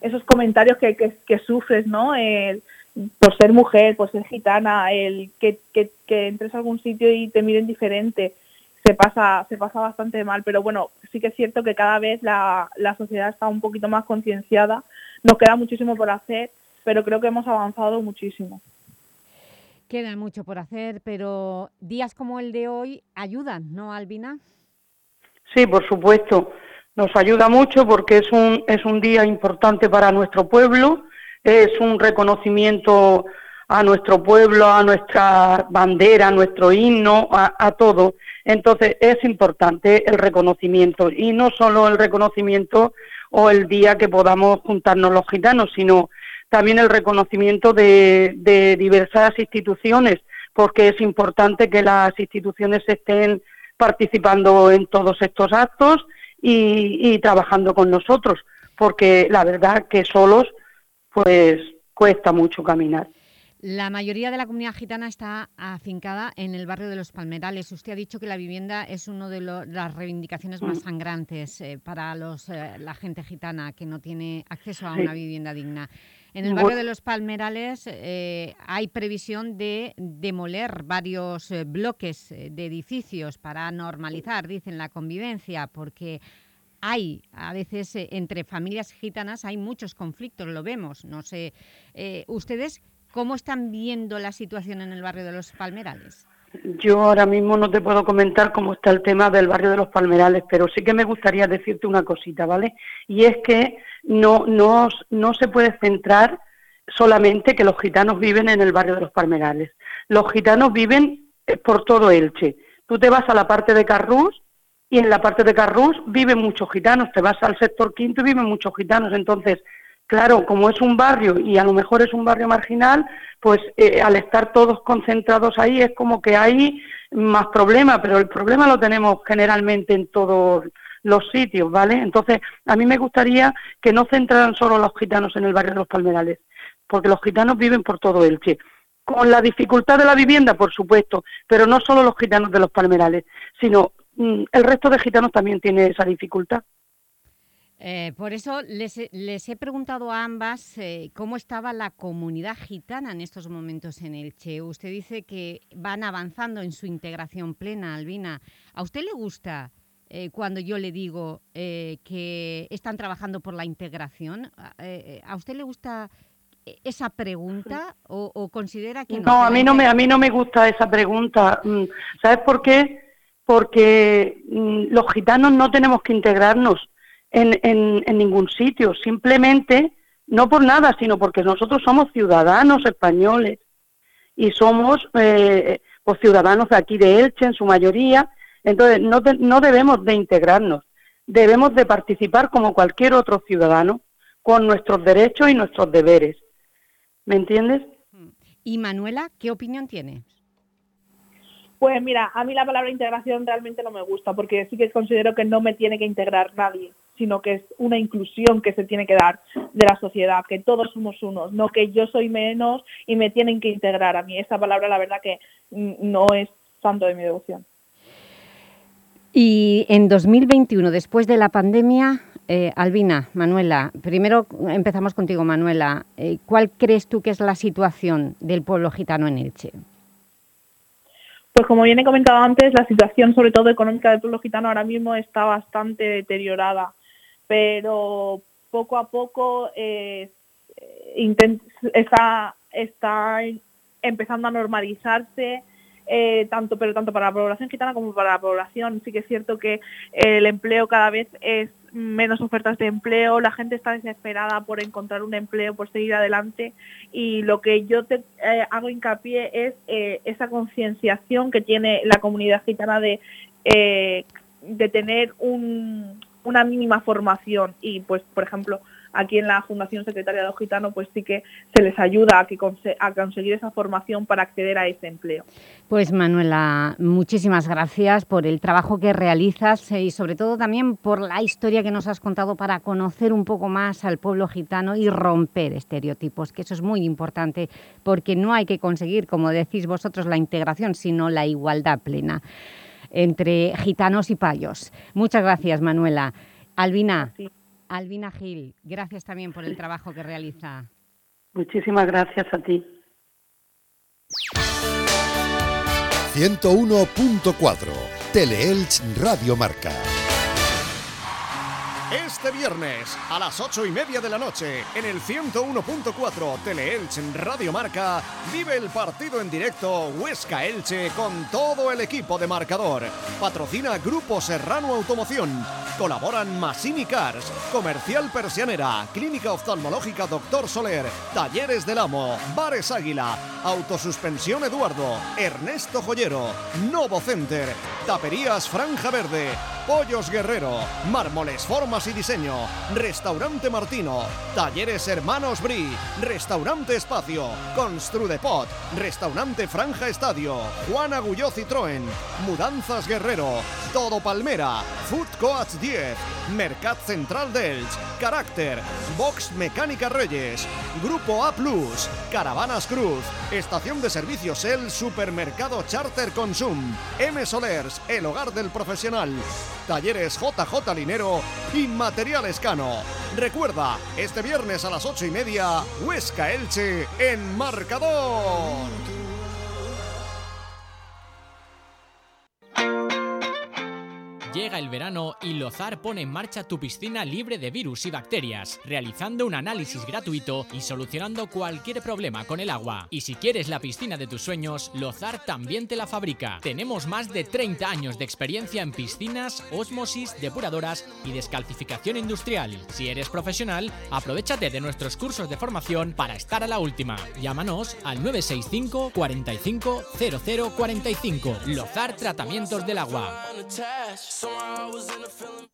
esos comentarios que, sufres, ¿no? El, por ser mujer, por ser gitana, el que, que, que, entres a algún sitio y te miren diferente, se pasa, se pasa bastante mal. Pero bueno, sí que es cierto que cada vez la, la sociedad está un poquito más concienciada. Nos queda muchísimo por hacer, pero creo que hemos avanzado muchísimo. Queda mucho por hacer, pero días como el de hoy ayudan, ¿no, Albina? Sí, por supuesto. Nos ayuda mucho porque es un, es un día importante para nuestro pueblo, es un reconocimiento a nuestro pueblo, a nuestra bandera, a nuestro himno, a, a, todo. Entonces es importante el reconocimiento y no solo el reconocimiento o el día que podamos juntarnos los gitanos, sino también el reconocimiento de, de diversas instituciones, porque es importante que las instituciones estén participando en todos estos actos y, y trabajando con nosotros, porque la verdad que solos pues cuesta mucho caminar. La mayoría de la comunidad gitana está afincada en el barrio de Los Palmerales. Usted ha dicho que la vivienda es una de lo, las reivindicaciones más sangrantes eh, para los, eh, la gente gitana que no tiene acceso a sí. una vivienda digna. En el barrio de Los Palmerales eh, hay previsión de demoler varios eh, bloques eh, de edificios para normalizar, dicen, la convivencia, porque hay, a veces, eh, entre familias gitanas hay muchos conflictos, lo vemos. No sé, ¿ustedes cómo están viendo la situación en el barrio de Los Palmerales? Yo ahora mismo no te puedo comentar cómo está el tema del barrio de Los Palmerales, pero sí que me gustaría decirte una cosita, ¿vale? Y es que no, no, no se puede centrar solamente que los gitanos viven en el barrio de los Palmerales. Los gitanos viven eh, por todo Elche. Tú te vas a la parte de Carrús y en la parte de Carrús viven muchos gitanos. Te vas al sector quinto y viven muchos gitanos. Entonces, claro, como es un barrio y a lo mejor es un barrio marginal, pues eh, al estar todos concentrados ahí es como que hay más problema, pero el problema lo tenemos generalmente en todos los sitios, ¿vale? Entonces, a mí me gustaría que no centraran solo los gitanos en el barrio de los Palmerales, porque los gitanos viven por todo Elche. Con la dificultad de la vivienda, por supuesto, pero no solo los gitanos de los Palmerales, sino mm, el resto de gitanos también tiene esa dificultad. Eh, por eso les, les, he preguntado a ambas eh, cómo estaba la comunidad gitana en estos momentos en Elche. Usted dice que van avanzando en su integración plena, Albina. ¿A usted le gusta eh, cuando yo le digo eh, que están trabajando por la integración? Eh, ¿A usted le gusta esa pregunta o, o considera que no? No, a mí no, me, a mí no me gusta esa pregunta. Mm, ¿Sabes por qué? Porque mm, los gitanos no tenemos que integrarnos en, en, en ningún sitio, simplemente, no por nada, sino porque nosotros somos ciudadanos españoles y somos eh, pues, ciudadanos de aquí de Elche en su mayoría, entonces, no, de, no debemos de integrarnos, debemos de participar como cualquier otro ciudadano, con nuestros derechos y nuestros deberes. ¿Me entiendes? Y Manuela, ¿qué opinión tienes? Pues mira, a mí la palabra integración realmente no me gusta, porque sí que considero que no me tiene que integrar nadie, sino que es una inclusión que se tiene que dar de la sociedad, que todos somos unos, no que yo soy menos y me tienen que integrar. A mí esa palabra la verdad que no es santo de mi devoción. Y en 2021, después de la pandemia, Eh, Albina, Manuela, primero empezamos contigo, Manuela. Eh, ¿Cuál crees tú que es la situación del pueblo gitano en Elche? Pues como bien he comentado antes, la situación sobre todo económica del pueblo gitano ahora mismo está bastante deteriorada, pero poco a poco eh, intent- está, está empezando a normalizarse eh, tanto pero tanto para la población gitana como para la población. Sí que es cierto que el empleo cada vez es menos ofertas de empleo la gente está desesperada por encontrar un empleo por seguir adelante y lo que yo te eh, hago hincapié es eh, esa concienciación que tiene la comunidad gitana de eh, de tener un, una mínima formación. Y pues por ejemplo aquí en la Fundación Secretariado Gitano pues sí que se les ayuda a, que conse- a conseguir esa formación para acceder a ese empleo. Pues Manuela, muchísimas gracias por el trabajo que realizas eh, y sobre todo también por la historia que nos has contado para conocer un poco más al pueblo gitano y romper estereotipos, que eso es muy importante porque no hay que conseguir, como decís vosotros, la integración, sino la igualdad plena entre gitanos y payos. Muchas gracias, Manuela. Albina, Albina Gil, gracias también por el trabajo que realiza. Muchísimas gracias a ti. 101.4 Teleelch Radio Marca. Este viernes a las ocho y media de la noche en el 101.4 Teleelch Radio Marca vive el partido en directo Huesca Elche con todo el equipo de marcador. Patrocina Grupo Serrano Automoción. Colaboran Massini Cars, Comercial Persianera, Clínica Oftalmológica Doctor Soler, Talleres del Amo, Bares Águila, Autosuspensión Eduardo, Ernesto Joyero, Novo Center, Taperías Franja Verde, Pollos Guerrero, Mármoles Formas y Diseño, Restaurante Martino, Talleres Hermanos Bri, Restaurante Espacio, Construdepot, Restaurante Franja Estadio, Juan Agulló Citroën, Mudanzas Guerrero, Todo Palmera, Food Coach 10, Mercat Central Delch, Carácter, Box Mecánica Reyes, Grupo A Plus, Caravanas Cruz, Estación de Servicios El Supermercado Charter Consum, M Solers, El Hogar del Profesional, Talleres JJ Linero y Material Escano. Recuerda, este viernes a las ocho y media, Huesca Elche en marcador. Llega el verano y Lozar pone en marcha tu piscina libre de virus y bacterias, realizando un análisis gratuito y solucionando cualquier problema con el agua. Y si quieres la piscina de tus sueños, Lozar también te la fabrica. Tenemos más de 30 años de experiencia en piscinas, osmosis, depuradoras y descalcificación industrial. Si eres profesional, aprovechate de nuestros cursos de formación para estar a la última. Llámanos al 965 45 00 45. Lozar Tratamientos del Agua. Somehow I was in a feeling.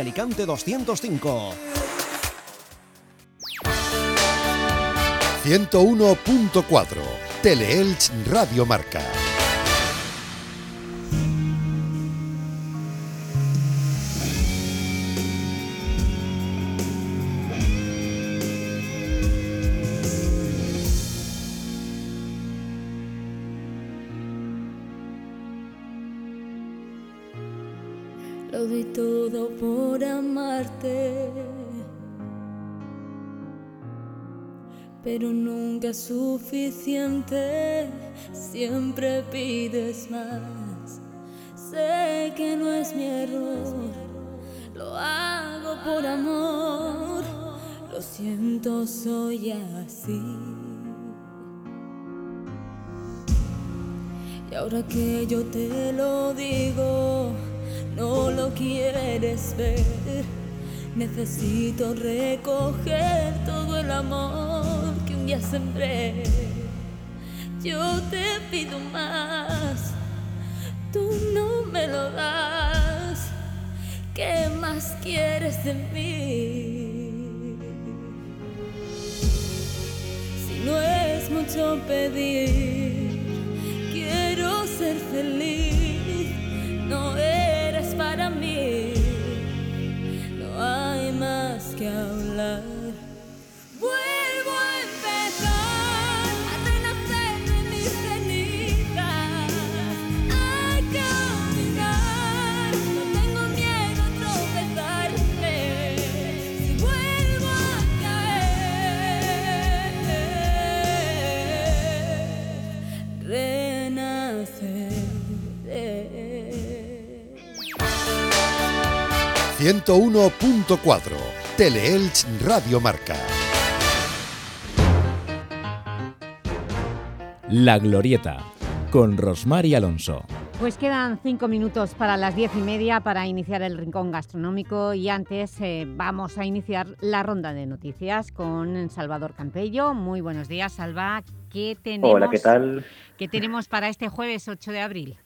Alicante 205. 101.4 Teleelch Radio Marca. Pero nunca es suficiente, siempre pides más. Sé que no es mi error, lo hago por amor, lo siento, soy así. Y ahora que yo te lo digo, no lo quieres ver. Necesito recoger todo el amor que un día sembré. Yo te pido más, tú no me lo das. ¿Qué más quieres de mí? Si no es mucho pedir, quiero ser feliz. No eres para mí, no hay más 101.4 Teleelch Radio Marca. La Glorieta, con Rosmar y Alonso. Pues quedan cinco minutos para las diez y media para iniciar el Rincón Gastronómico y antes eh, vamos a iniciar la ronda de noticias con Salvador Campello. Muy buenos días, Salva. ¿Qué tenemos, Hola, ¿qué tal? ¿Qué tenemos para este jueves 8 de abril?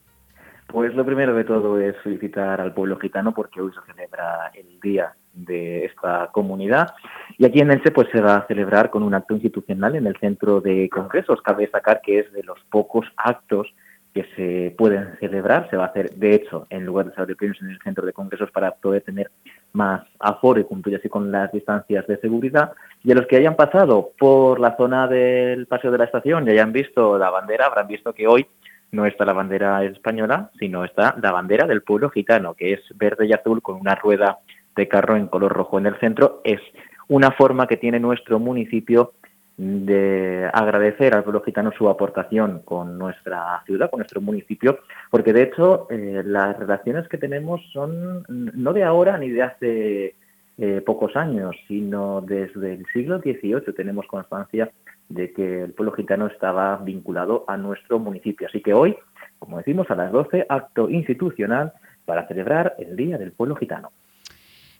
Pues lo primero de todo es felicitar al pueblo gitano porque hoy se celebra el día de esta comunidad y aquí en Elche pues se va a celebrar con un acto institucional en el centro de congresos. Cabe destacar que es de los pocos actos que se pueden celebrar, se va a hacer de hecho en lugar de premios en el centro de congresos para poder tener más aforo y cumplir así con las distancias de seguridad. Y a los que hayan pasado por la zona del paseo de la estación y hayan visto la bandera, habrán visto que hoy no está la bandera española, sino está la bandera del pueblo gitano, que es verde y azul con una rueda de carro en color rojo en el centro. Es una forma que tiene nuestro municipio de agradecer al pueblo gitano su aportación con nuestra ciudad, con nuestro municipio, porque de hecho eh, las relaciones que tenemos son no de ahora ni de hace eh, pocos años, sino desde el siglo XVIII tenemos constancia de que el pueblo gitano estaba vinculado a nuestro municipio. Así que hoy, como decimos, a las 12, acto institucional para celebrar el Día del Pueblo Gitano.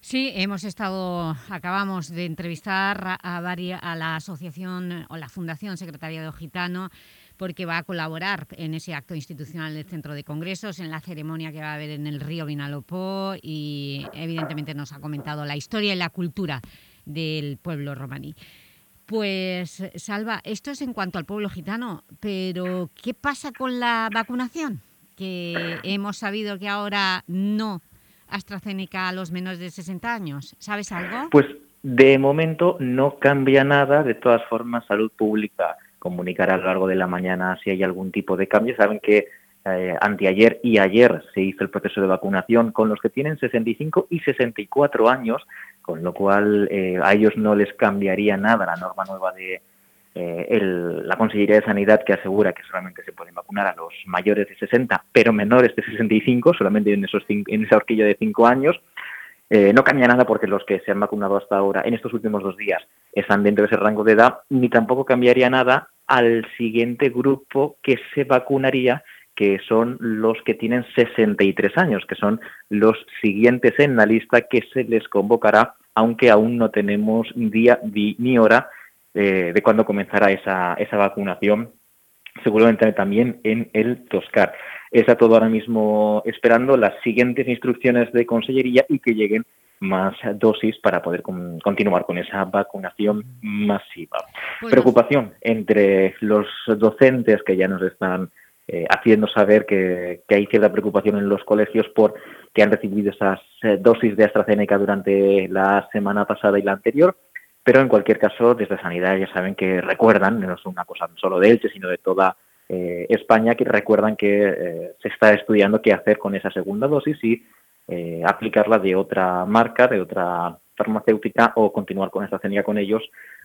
Sí, hemos estado, acabamos de entrevistar a, a, a la asociación o la Fundación Secretariado Gitano porque va a colaborar en ese acto institucional del Centro de Congresos, en la ceremonia que va a haber en el río Vinalopó y evidentemente nos ha comentado la historia y la cultura del pueblo romaní. Pues, Salva, esto es en cuanto al pueblo gitano, pero ¿qué pasa con la vacunación? Que hemos sabido que ahora no AstraZeneca a los menores de 60 años. ¿Sabes algo? Pues de momento no cambia nada, de todas formas Salud Pública comunicará a lo largo de la mañana si hay algún tipo de cambio. Saben que eh, anteayer y ayer se hizo el proceso de vacunación con los que tienen 65 y 64 años, con lo cual eh, a ellos no les cambiaría nada la norma nueva de eh, la Consejería de Sanidad que asegura que solamente se pueden vacunar a los mayores de 60, pero menores de 65, solamente en, esos cin- en esa horquilla de 5 años. Eh, no cambia nada porque los que se han vacunado hasta ahora, en estos últimos dos días, están dentro de ese rango de edad, ni tampoco cambiaría nada al siguiente grupo que se vacunaría, que son los que tienen 63 años, que son los siguientes en la lista que se les convocará, aunque aún no tenemos día ni hora eh, de cuándo comenzará esa, esa vacunación, seguramente también en el Toscar. Está todo ahora mismo esperando las siguientes instrucciones de Consellería y que lleguen más dosis para poder con- continuar con esa vacunación masiva. Pues Preocupación entre los docentes que ya nos están eh, haciendo saber que, que hay cierta preocupación en los colegios por que han recibido esas eh, dosis de AstraZeneca durante la semana pasada y la anterior, pero en cualquier caso, desde Sanidad ya saben que recuerdan, no es una cosa solo de Elche, sino de toda eh, España, que recuerdan que se está estudiando qué hacer con esa segunda dosis y eh, aplicarla de otra marca, de otra farmacéutica o continuar con esta AstraZeneca con ellos,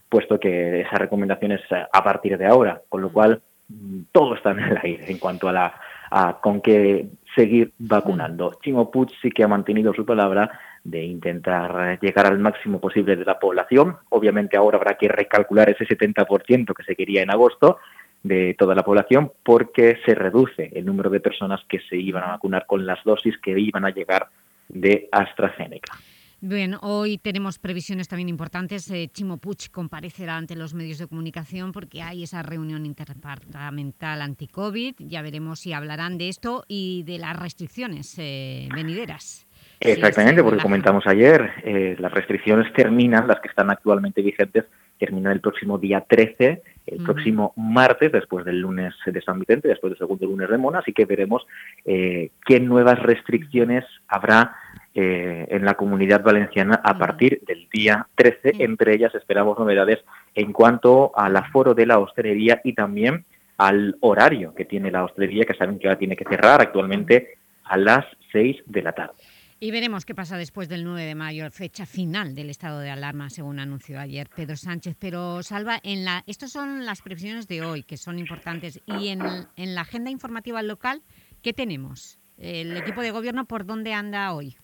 puesto que esa recomendación es eh, a partir de ahora, con lo cual mm, todo está en el aire en cuanto a la a con qué seguir vacunando. Chimo Puig sí que ha mantenido su palabra de intentar llegar al máximo posible de la población. Obviamente ahora habrá que recalcular ese 70% que se quería en agosto de toda la población porque se reduce el número de personas que se iban a vacunar con las dosis que iban a llegar de AstraZeneca. Bien, hoy tenemos previsiones también importantes. Eh, Chimo Puig comparecerá ante los medios de comunicación porque hay esa reunión interdepartamental anti-COVID. Ya veremos si hablarán de esto y de las restricciones eh, venideras. Exactamente, porque comentamos ayer, eh, las restricciones terminan, las que están actualmente vigentes, terminan el próximo día 13, el próximo martes, después del lunes de San Vicente, después del segundo lunes de Mona, así que veremos eh, qué nuevas restricciones habrá eh, en la comunidad valenciana a partir del día 13. Entre ellas esperamos novedades en cuanto al aforo de la hostelería y también al horario que tiene la hostelería, que saben que ahora tiene que cerrar actualmente a las 6 de la tarde. Y veremos qué pasa después del 9 de mayo, fecha final del estado de alarma, según anunció ayer Pedro Sánchez. Pero, Salva, en la, estas son las previsiones de hoy, que son importantes. Y en, la agenda informativa local, ¿qué tenemos? El equipo de gobierno, ¿por dónde anda hoy?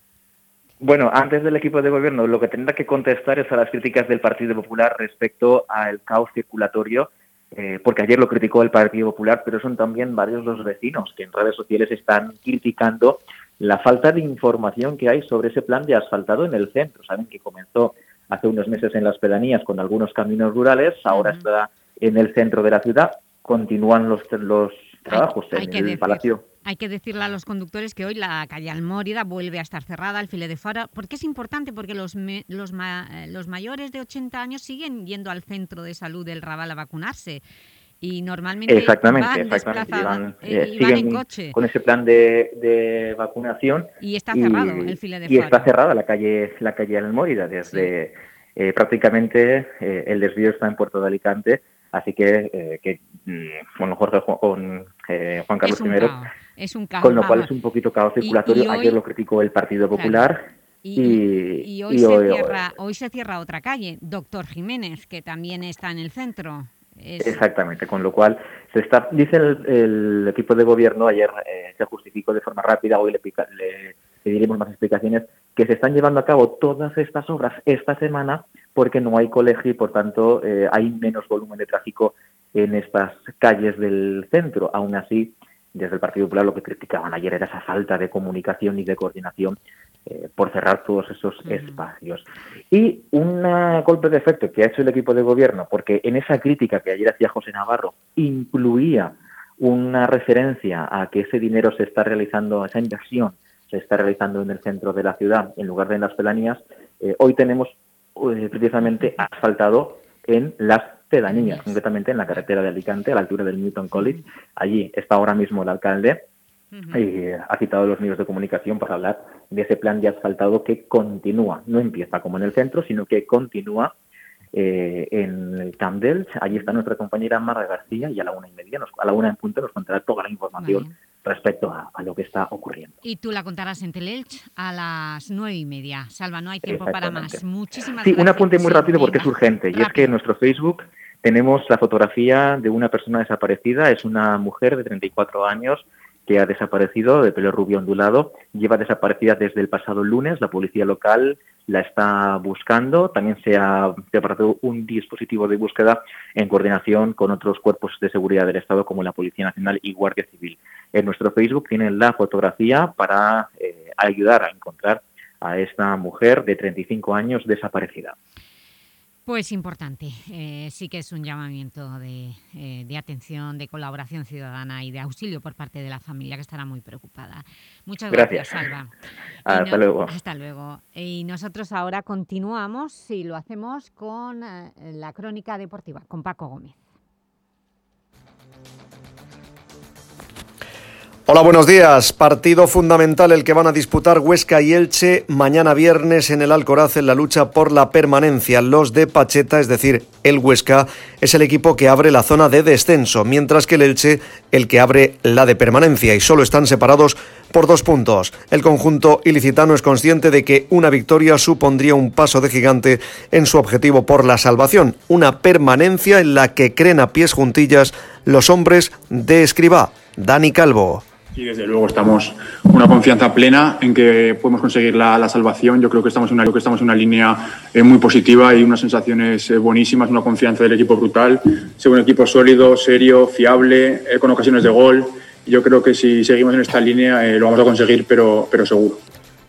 Bueno, antes del equipo de gobierno, lo que tendrá que contestar es a las críticas del Partido Popular respecto al caos circulatorio, eh, porque ayer lo criticó el Partido Popular, pero son también varios los vecinos que en redes sociales están criticando la falta de información que hay sobre ese plan de asfaltado en el centro. Saben que comenzó hace unos meses en las pedanías con algunos caminos rurales, ahora está en el centro de la ciudad, continúan los, los trabajos hay en que el decir- Palacio Hay que decirle a los conductores que hoy la calle Almórida vuelve a estar cerrada, el file de faro. ¿Por qué es importante? Porque los, me- los, ma- eh, los mayores de 80 años siguen yendo al centro de salud del Raval a vacunarse. Y normalmente Exactamente, van exactamente. Llevan, eh, eh, y van en siguen coche. con ese plan de, de vacunación. Y está cerrado el file de Y faro. está cerrada la calle, la calle Almórida desde eh, prácticamente eh, el desvío está en Puerto de Alicante, así que, eh, que mm, bueno, Jorge con eh, Juan Carlos I, es un caos, con lo cual es un poquito caos circulatorio. y hoy- Ayer lo criticó el Partido Popular. Y, Y, y hoy, se hoy- cierra, hoy se cierra otra calle, Doctor Jiménez, que también está en el centro. Exactamente, con lo cual se está, dice el, equipo de gobierno, ayer eh, se justificó de forma rápida, hoy le, pica- le pediremos más explicaciones, que se están llevando a cabo todas estas obras esta semana porque no hay colegio y por tanto eh, hay menos volumen de tráfico en estas calles del centro. Aún así, desde el Partido Popular lo que criticaban ayer era esa falta de comunicación y de coordinación eh, por cerrar todos esos espacios. Y un eh, golpe de efecto que ha hecho el equipo de gobierno, porque en esa crítica que ayer hacía José Navarro incluía una referencia a que ese dinero se está realizando, esa inversión se está realizando en el centro de la ciudad en lugar de en las pedanías, eh, hoy tenemos eh, precisamente asfaltado en las pedanías, concretamente en la carretera de Alicante, a la altura del Newton College. Allí está ahora mismo el alcalde y ha citado a los medios de comunicación para hablar de ese plan de asfaltado que continúa, no empieza como en el centro, sino que continúa eh, en el Camp Delch. Allí está nuestra compañera Mara García y a la una y media, nos- a la una en punto, nos contará toda la información respecto a, a lo que está ocurriendo. Y tú la contarás en Teleelch a las nueve y media. Salva, no hay tiempo para más. Muchísimas Sí, un gracias. apunte muy Sí, rápido porque es urgente. Y es que en nuestro Facebook tenemos la fotografía de una persona desaparecida. Es una mujer de 34 años que ha desaparecido, de pelo rubio ondulado. Lleva desaparecida desde el pasado lunes. La policía local la está buscando. También se ha preparado un dispositivo de búsqueda en coordinación con otros cuerpos de seguridad del Estado como la Policía Nacional y Guardia Civil. En nuestro Facebook tienen la fotografía para eh, ayudar a encontrar a esta mujer de 35 años desaparecida. Pues importante, eh, sí que es un llamamiento de, eh, de atención, de colaboración ciudadana y de auxilio por parte de la familia que estará muy preocupada. Muchas gracias, Gracias. Salva. Y Hasta luego. Hasta luego. Y nosotros ahora continuamos y lo hacemos con eh, la crónica deportiva, con Paco Gómez. Hola, buenos días. Partido fundamental el que van a disputar Huesca y Elche mañana viernes en el Alcoraz en la lucha por la permanencia. Los de Pacheta, es decir, el Huesca, es el equipo que abre la zona de descenso, mientras que el Elche el que abre la de permanencia y solo están separados por dos puntos. El conjunto ilicitano es consciente de que una victoria supondría un paso de gigante en su objetivo por la salvación, una permanencia en la que creen a pies juntillas los hombres de Escribá. Dani Calvo. Y desde luego estamos una confianza plena en que podemos conseguir la, salvación. Yo creo que estamos en una, que estamos en una línea eh, muy positiva y unas sensaciones eh, buenísimas, una confianza del equipo brutal. Es un equipo sólido, serio, fiable, eh, con ocasiones de gol. Yo creo que si seguimos en esta línea lo vamos a conseguir, pero, pero seguro.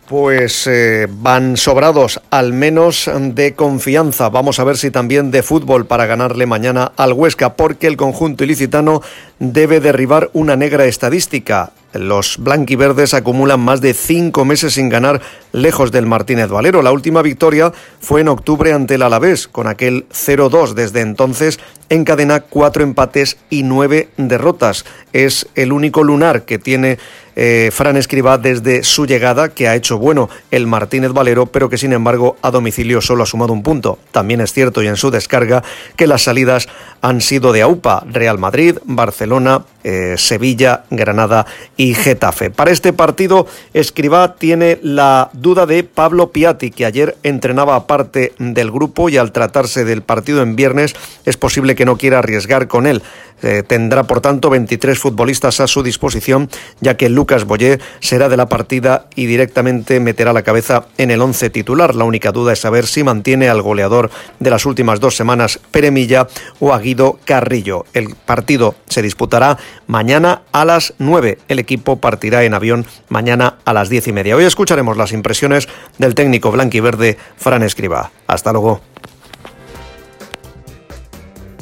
Pues eh, van sobrados, al menos de confianza. Vamos a ver si también de fútbol para ganarle mañana al Huesca, porque el conjunto ilicitano debe derribar una negra estadística. Los blanquiverdes acumulan más de cinco meses sin ganar lejos del Martínez Valero. La última victoria fue en octubre ante el Alavés, con aquel 0-2. Desde entonces encadena cuatro empates y nueve derrotas. Es el único lunar que tiene eh, Fran Escribá desde su llegada, que ha hecho bueno el Martínez Valero, pero que sin embargo a domicilio solo ha sumado un punto. También es cierto y en su descarga que las salidas han sido de AUPA, Real Madrid, Barcelona, eh, Sevilla, Granada y Getafe. Para este partido, Escribá tiene la duda de Pablo Piatti, que ayer entrenaba parte del grupo y al tratarse del partido en viernes es posible que no quiera arriesgar con él. Eh, tendrá, por tanto, 23 futbolistas a su disposición, ya que Lucas Boyé será de la partida y directamente meterá la cabeza en el 11 titular. La única duda es saber si mantiene al goleador de las últimas dos semanas, Peremilla, o a Guido Carrillo. El partido se disputará mañana a las 9. El equipo partirá en avión mañana a las 10 y media. Hoy escucharemos las impresiones del técnico blanquiverde Fran Escriba. Hasta luego.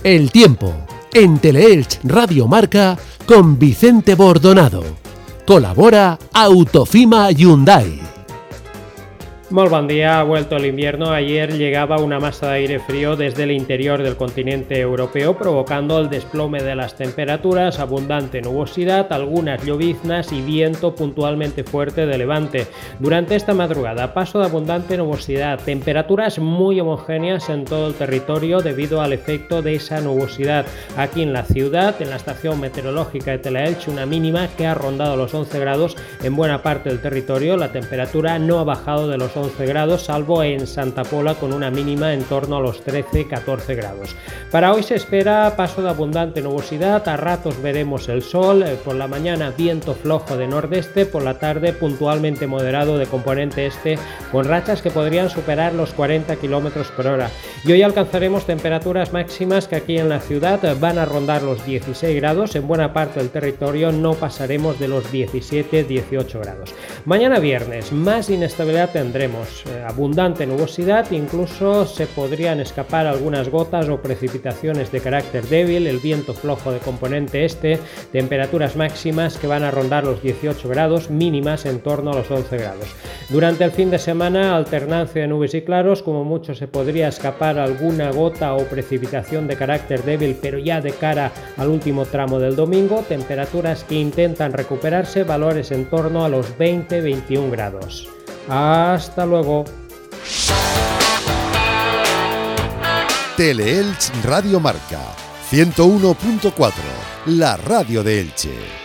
El tiempo en Teleelch Radio Marca con Vicente Bordonado. Colabora Autofima Hyundai. Muy buen día, ha vuelto el invierno. Ayer llegaba una masa de aire frío desde el interior del continente europeo, provocando el desplome de las temperaturas, abundante nubosidad, algunas lloviznas y viento puntualmente fuerte de levante. Durante esta madrugada, paso de abundante nubosidad, temperaturas muy homogéneas en todo el territorio debido al efecto de esa nubosidad. Aquí en la ciudad, en la estación meteorológica de Telaelch, una mínima que ha rondado los 11 grados en buena parte del territorio. La temperatura no ha bajado de los 11 grados, salvo en Santa Pola con una mínima en torno a los 13-14 grados. Para hoy se espera paso de abundante nubosidad, a ratos veremos el sol, eh, por la mañana viento flojo de nordeste, por la tarde puntualmente moderado de componente este, con rachas que podrían superar los 40 km por hora. Y hoy alcanzaremos temperaturas máximas que aquí en la ciudad van a rondar los 16 grados, en buena parte del territorio no pasaremos de los 17-18 grados. Mañana viernes, más inestabilidad tendremos eh, abundante nubosidad, incluso se podrían escapar algunas gotas o precipitaciones de carácter débil, el viento flojo de componente este, temperaturas máximas que van a rondar los 18 grados, mínimas en torno a los 11 grados. Durante el fin de semana, alternancia de nubes y claros, como mucho se podría escapar alguna gota o precipitación de carácter débil, pero ya de cara al último tramo del domingo, temperaturas que intentan recuperarse, valores en torno a los 20-21 grados. Hasta luego. Teleelch Radio Marca 101.4, la radio de Elche.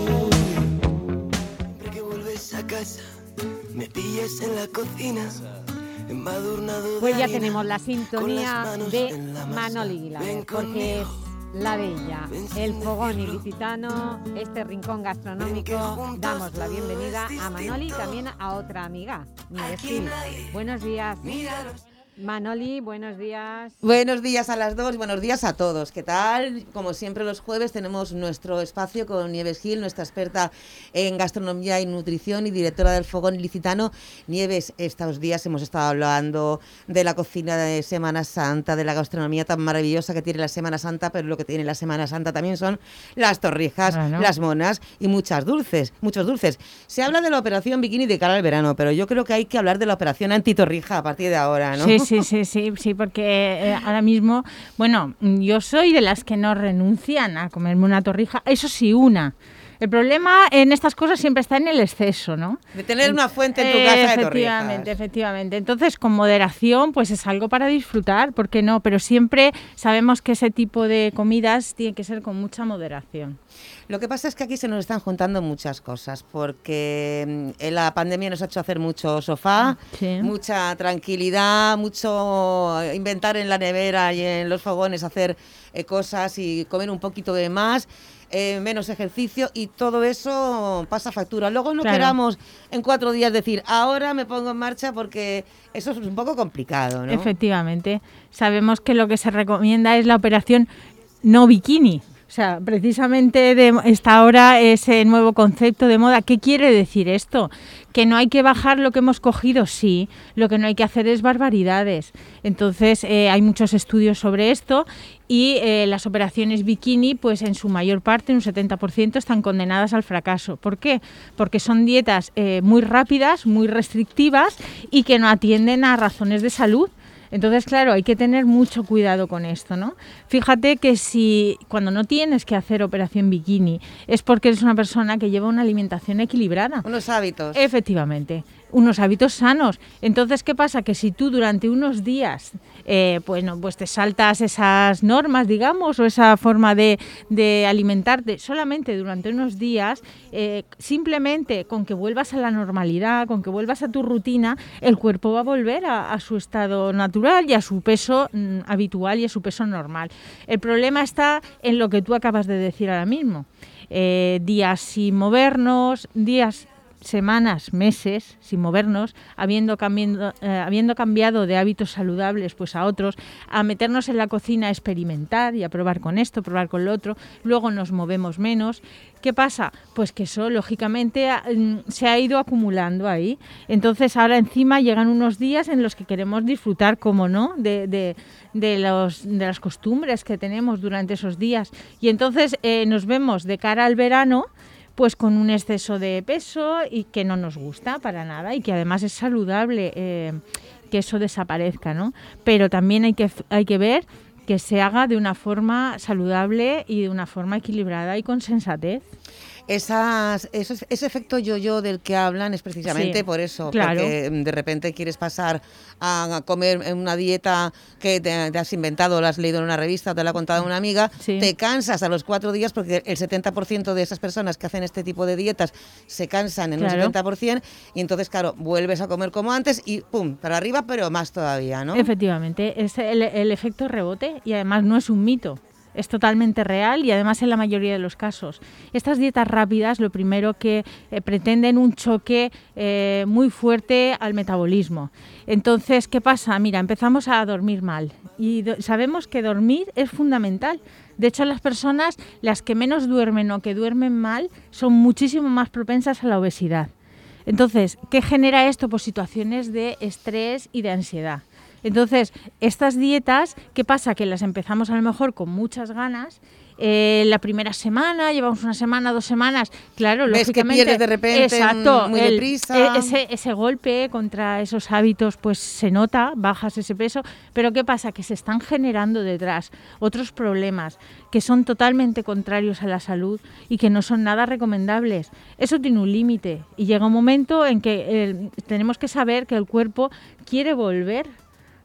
Cocina, Pues ya tenemos la sintonía de. Manoli Guilar, Ven porque es la bella, el fogón ilicitano, este rincón gastronómico. Damos la bienvenida a Manoli y también a otra amiga, Nieves Gil. Buenos días. Manoli, buenos días. Buenos días a las dos, buenos días a todos. ¿Qué tal? Como siempre los jueves tenemos nuestro espacio con Nieves Gil, nuestra experta en gastronomía y nutrición y directora del Fogón Ilicitano. Nieves, estos días hemos estado hablando de la cocina de Semana Santa, de la gastronomía tan maravillosa que tiene la Semana Santa, pero lo que tiene la Semana Santa también son las torrijas, las monas y muchas dulces, muchos dulces. Se habla de la operación bikini de cara al verano, pero yo creo que hay que hablar de la operación antitorrija a partir de ahora, ¿no? Sí, sí, sí, sí, sí, porque eh, ahora mismo, bueno, yo soy de las que no renuncian a comerme una torrija, eso sí, una. El problema en estas cosas siempre está en el exceso, ¿no? De tener una fuente en tu casa de torrijas. Efectivamente, efectivamente. Entonces, con moderación, pues es algo para disfrutar, ¿por qué no? Pero siempre sabemos que ese tipo de comidas tiene que ser con mucha moderación. Lo que pasa es que aquí se nos están juntando muchas cosas, porque mm, la pandemia nos ha hecho hacer mucho sofá, mucha tranquilidad, mucho inventar en la nevera y en los fogones, hacer eh, cosas y comer un poquito de más. Eh, menos ejercicio y todo eso pasa factura. Luego no Claro. queramos en cuatro días decir, ahora me pongo en marcha porque eso es un poco complicado, ¿no? Efectivamente. Sabemos que lo que se recomienda es la operación no bikini. O sea, precisamente de esta ahora ese nuevo concepto de moda. ¿Qué quiere decir esto? Que no hay que bajar lo que hemos cogido, sí. Lo que no hay que hacer es barbaridades. Entonces, eh, hay muchos estudios sobre esto y eh, las operaciones bikini, pues en su mayor parte, un 70%, están condenadas al fracaso. ¿Por qué? Porque son dietas eh, muy rápidas, muy restrictivas y que no atienden a razones de salud. Entonces, claro, hay que tener mucho cuidado con esto, ¿no? Fíjate que si cuando no tienes que hacer operación bikini es porque eres una persona que lleva una alimentación equilibrada. Unos hábitos. Efectivamente, unos hábitos sanos. Entonces, ¿qué pasa? Que si tú durante unos días, eh, bueno, pues te saltas esas normas, digamos, o esa forma de, alimentarte solamente durante unos días, eh, simplemente con que vuelvas a la normalidad, con que vuelvas a tu rutina, el cuerpo va a volver a, a su estado natural y a su peso mm, habitual y a su peso normal. El problema está en lo que tú acabas de decir ahora mismo. Eh, días sin movernos, días semanas, meses sin movernos, habiendo, eh, habiendo cambiado de hábitos saludables pues a otros, a meternos en la cocina a experimentar y a probar con esto, probar con lo otro, luego nos movemos menos. ¿Qué pasa? Pues que eso lógicamente mm, se ha ido acumulando ahí. Entonces ahora encima llegan unos días en los que queremos disfrutar, como no, de, de- de los, de las costumbres que tenemos durante esos días. Y entonces eh, nos vemos de cara al verano pues con un exceso de peso y que no nos gusta para nada y que además es saludable eh, que eso desaparezca, ¿no? Pero también hay que, hay que ver que se haga de una forma saludable y de una forma equilibrada y con sensatez. Esas, esos- ese efecto yo-yo del que hablan es precisamente Sí, por eso, claro. porque de repente quieres pasar a, a comer una dieta que te, te has inventado, la has leído en una revista o te la ha contado una amiga, te cansas a los cuatro días porque el 70% de esas personas que hacen este tipo de dietas se cansan en Claro. un 70% y entonces, claro, vuelves a comer como antes y pum, para arriba, pero más todavía, ¿no? Efectivamente, es el, el efecto rebote y además no es un mito. Es totalmente real y además en la mayoría de los casos. Estas dietas rápidas lo primero que eh, pretenden un choque eh, muy fuerte al metabolismo. Entonces, ¿qué pasa? Mira, empezamos a dormir mal y sabemos que dormir es fundamental. De hecho, las personas, las que menos duermen o que duermen mal, son muchísimo más propensas a la obesidad. Entonces, ¿qué genera esto? Pues situaciones de estrés y de ansiedad. Entonces, estas dietas, ¿qué pasa? Que las empezamos a lo mejor con muchas ganas. eh, la primera semana, llevamos una semana, dos semanas, claro, Ves que lógicamente. pierdes de repente, exacto, muy el- deprisa. e- ese, ese golpe contra esos hábitos, pues se nota, bajas ese peso, pero ¿qué pasa? Que se están generando detrás otros problemas que son totalmente contrarios a la salud y que no son nada recomendables. Eso tiene un límite y llega un momento en que eh, tenemos que saber que el cuerpo quiere volver.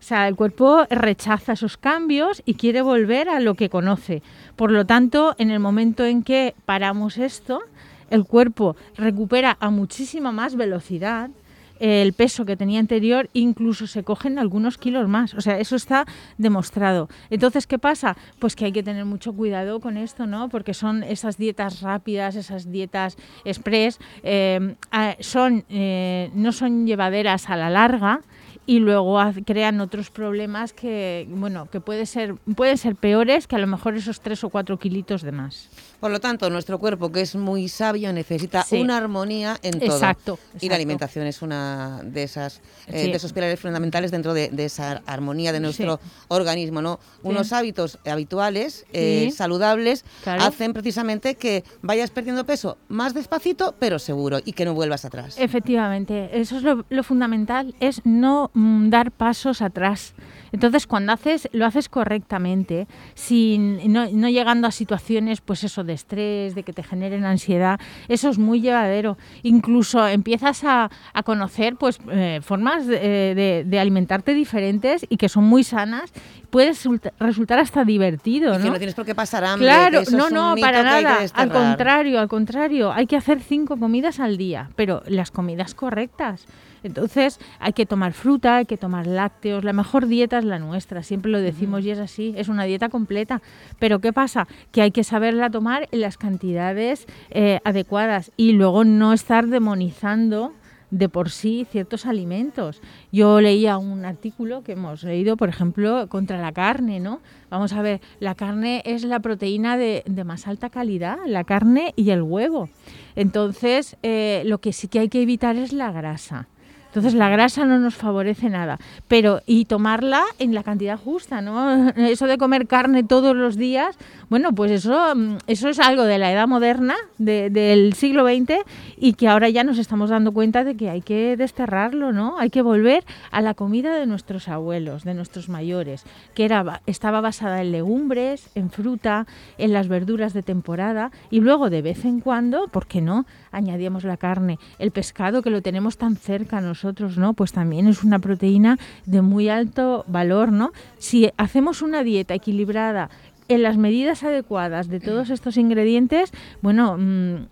Sea, el cuerpo rechaza esos cambios y quiere volver a lo que conoce. Por lo tanto, en el momento en que paramos esto, el cuerpo recupera a muchísima más velocidad eh, el peso que tenía anterior, incluso se cogen algunos kilos más. O sea, eso está demostrado. Entonces, ¿qué pasa? Pues que hay que tener mucho cuidado con esto, ¿no? Porque son esas dietas rápidas, esas dietas express, eh, son, eh, no son llevaderas a la larga y luego crean otros problemas que, bueno, que puede ser, pueden ser peores que a lo mejor esos tres o cuatro kilitos de más. Por lo tanto, nuestro cuerpo, que es muy sabio, necesita Sí. una armonía en todo. Exacto, Y la alimentación es una de esas eh, Sí. de esos pilares fundamentales dentro de, de esa armonía de nuestro organismo, ¿no? Unos hábitos habituales, eh, saludables, Claro. hacen precisamente que vayas perdiendo peso más despacito, pero seguro, y que no vuelvas atrás. Efectivamente, eso es lo, lo fundamental, es no mm, dar pasos atrás. Entonces, cuando haces, lo haces correctamente, sin, no, no llegando a situaciones, pues eso, de estrés, de que te generen ansiedad, eso es muy llevadero. Incluso empiezas a, a conocer, pues, eh, formas de, de- de alimentarte diferentes y que son muy sanas. Puede resulta- resultar hasta divertido, Y que ¿no? no tienes por qué pasar hambre. Claro, que eso no, es un no, mito para que hay que nada. Al contrario, al contrario. Hay que hacer cinco comidas al día, pero las comidas correctas. Entonces hay que tomar fruta, hay que tomar lácteos, la mejor dieta es la nuestra, siempre lo decimos y es así, es una dieta completa. Pero ¿qué pasa? Que hay que saberla tomar en las cantidades eh, adecuadas y luego no estar demonizando de por sí ciertos alimentos. Yo leía un artículo que hemos leído, por ejemplo, contra la carne, ¿no? Vamos a ver, la carne es la proteína de, de más alta calidad, la carne y el huevo. Entonces, eh, lo que sí que hay que evitar es la grasa. Entonces la grasa no nos favorece nada, pero y tomarla en la cantidad justa, ¿no? Eso de comer carne todos los días, bueno, pues eso, mm, eso es algo de la edad moderna, de- del siglo XX, y que ahora ya nos estamos dando cuenta de que hay que desterrarlo, ¿no? Hay que volver a la comida de nuestros abuelos, de nuestros mayores, que era, ba- estaba basada en legumbres, en fruta, en las verduras de temporada, y luego de vez en cuando, ¿por qué no? Añadíamos la carne, el pescado que lo tenemos tan cerca a nosotros, ¿no? Pues también es una proteína de muy alto valor, ¿no? Si hacemos una dieta equilibrada en las medidas adecuadas de todos estos ingredientes, bueno, mm,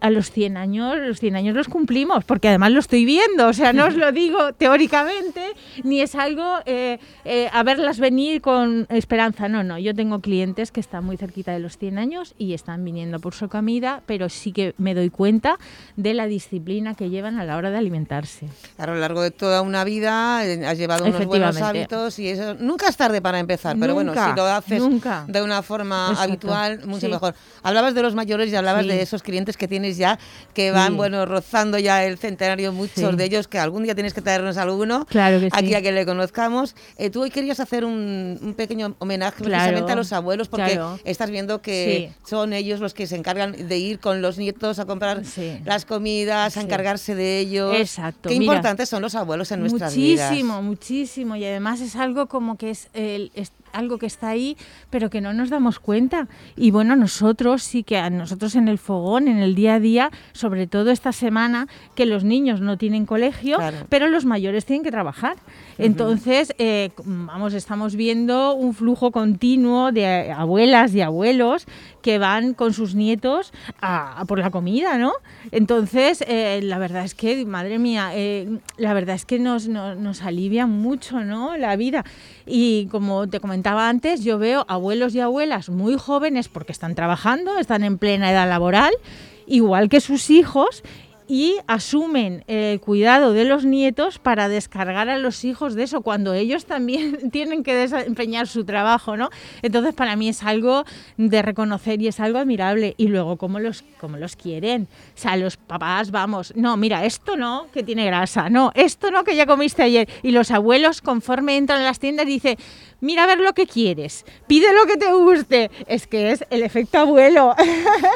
a los 100 años, los 100 años los cumplimos, porque además lo estoy viendo, o sea, no os lo digo teóricamente, ni es algo eh, eh, a verlas venir con esperanza, no, no, yo tengo clientes que están muy cerquita de los 100 años y están viniendo por su comida, pero sí que me doy cuenta de la disciplina que llevan a la hora de alimentarse. A lo largo de toda una vida eh, has llevado unos buenos hábitos y eso nunca es tarde para empezar, pero bueno, si lo haces nunca. De una forma Exacto. habitual, mucho Sí. mejor. Hablabas de los mayores y hablabas Sí. de esos clientes que tienes ya, que van, Sí. bueno, rozando ya el centenario, muchos de ellos, que algún día tienes que traernos alguno Claro que aquí a que le conozcamos. Eh, tú hoy querías hacer un, un pequeño homenaje Claro, precisamente a los abuelos, porque claro. estás viendo que son ellos los que se encargan de ir con los nietos a comprar las comidas, a encargarse de ellos. Exacto, Qué mira. importantes son los abuelos en nuestras vidas. Muchísimo, muchísimo. Y además es algo como que es, el- es algo que está ahí, pero que no nos damos cuenta. Y bueno, nosotros sí que a nosotros en el fogón, en el día a día, sobre todo esta semana, que los niños no tienen colegio, pero los mayores tienen que trabajar. Entonces, eh, vamos, estamos viendo un flujo continuo de abuelas y abuelos que van con sus nietos a por la comida, ¿no? Entonces, eh, la verdad es que, madre mía, eh, la verdad es que nos, nos, nos alivia mucho, ¿no? La vida. Y como te comentaba antes, yo veo abuelos y abuelas muy jóvenes porque están trabajando, están en plena edad laboral, igual que sus hijos, y asumen el cuidado de los nietos para descargar a los hijos de eso, cuando ellos también tienen que desempeñar su trabajo, ¿no? Entonces, para mí es algo de reconocer y es algo admirable. Y luego, ¿cómo los, cómo los quieren? O sea, los papás, vamos, no, mira, esto no, que tiene grasa, no, esto no, que ya comiste ayer. Y los abuelos, conforme entran a las tiendas, dicen, mira a ver lo que quieres, pide lo que te guste. Es que es el efecto abuelo.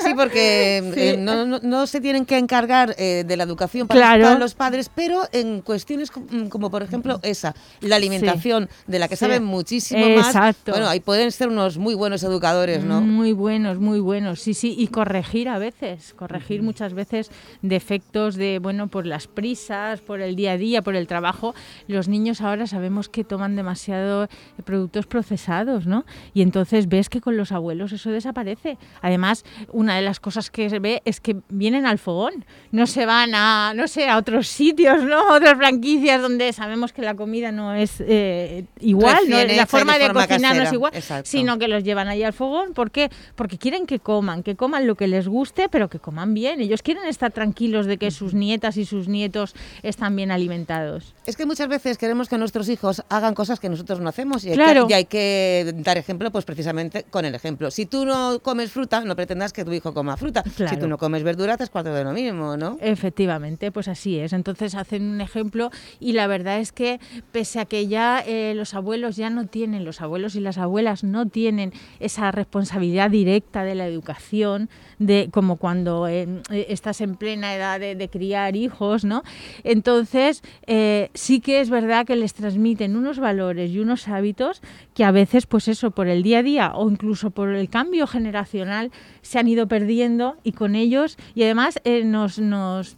Sí, porque Sí. eh, no, no- no se tienen que encargar eh, de la educación para, Claro. los padres, pero en cuestiones mm, como, por ejemplo, esa, la alimentación, de la que Sí. saben muchísimo más. Exacto. Bueno, ahí pueden ser unos muy buenos educadores, ¿no? Muy buenos, muy buenos, sí, sí, y corregir a veces, corregir muchas veces defectos de, bueno, por las prisas, por el día a día, por el trabajo. Los niños ahora sabemos que toman demasiado eh, productos procesados, ¿no? Y entonces ves que con los abuelos eso desaparece. Además, una de las cosas que se ve es que vienen al fogón, no se van a, no sé, a otros sitios, ¿no? A otras franquicias donde sabemos que la comida no es eh, igual, ¿no? La forma de forma cocinar no es igual, exacto. sino que los llevan ahí al fogón. ¿Por qué? Porque quieren que coman, que coman lo que les guste, pero que coman bien. Ellos quieren estar tranquilos de que sus nietas y sus nietos están bien alimentados. Es que muchas veces queremos que nuestros hijos hagan cosas que nosotros no hacemos y hay, Claro. Que, y hay que dar ejemplo, pues precisamente con el ejemplo. Si tú no comes fruta, no pretendas que tu hijo coma fruta. Si Claro. tú no comes verdura, te es cuarto de lo mismo, ¿no? Efectivamente, pues así es. Entonces hacen un ejemplo y la verdad es que pese a que ya eh, los abuelos ya no tienen, los abuelos y las abuelas no tienen esa responsabilidad directa de la educación, de como cuando eh, eh, estás en plena edad de, criar hijos, ¿no? Entonces eh, sí que es verdad que les transmiten unos valores y unos hábitos que a veces, pues eso, por el día a día o incluso por el cambio generacional se han ido perdiendo y con ellos y además nos, nos,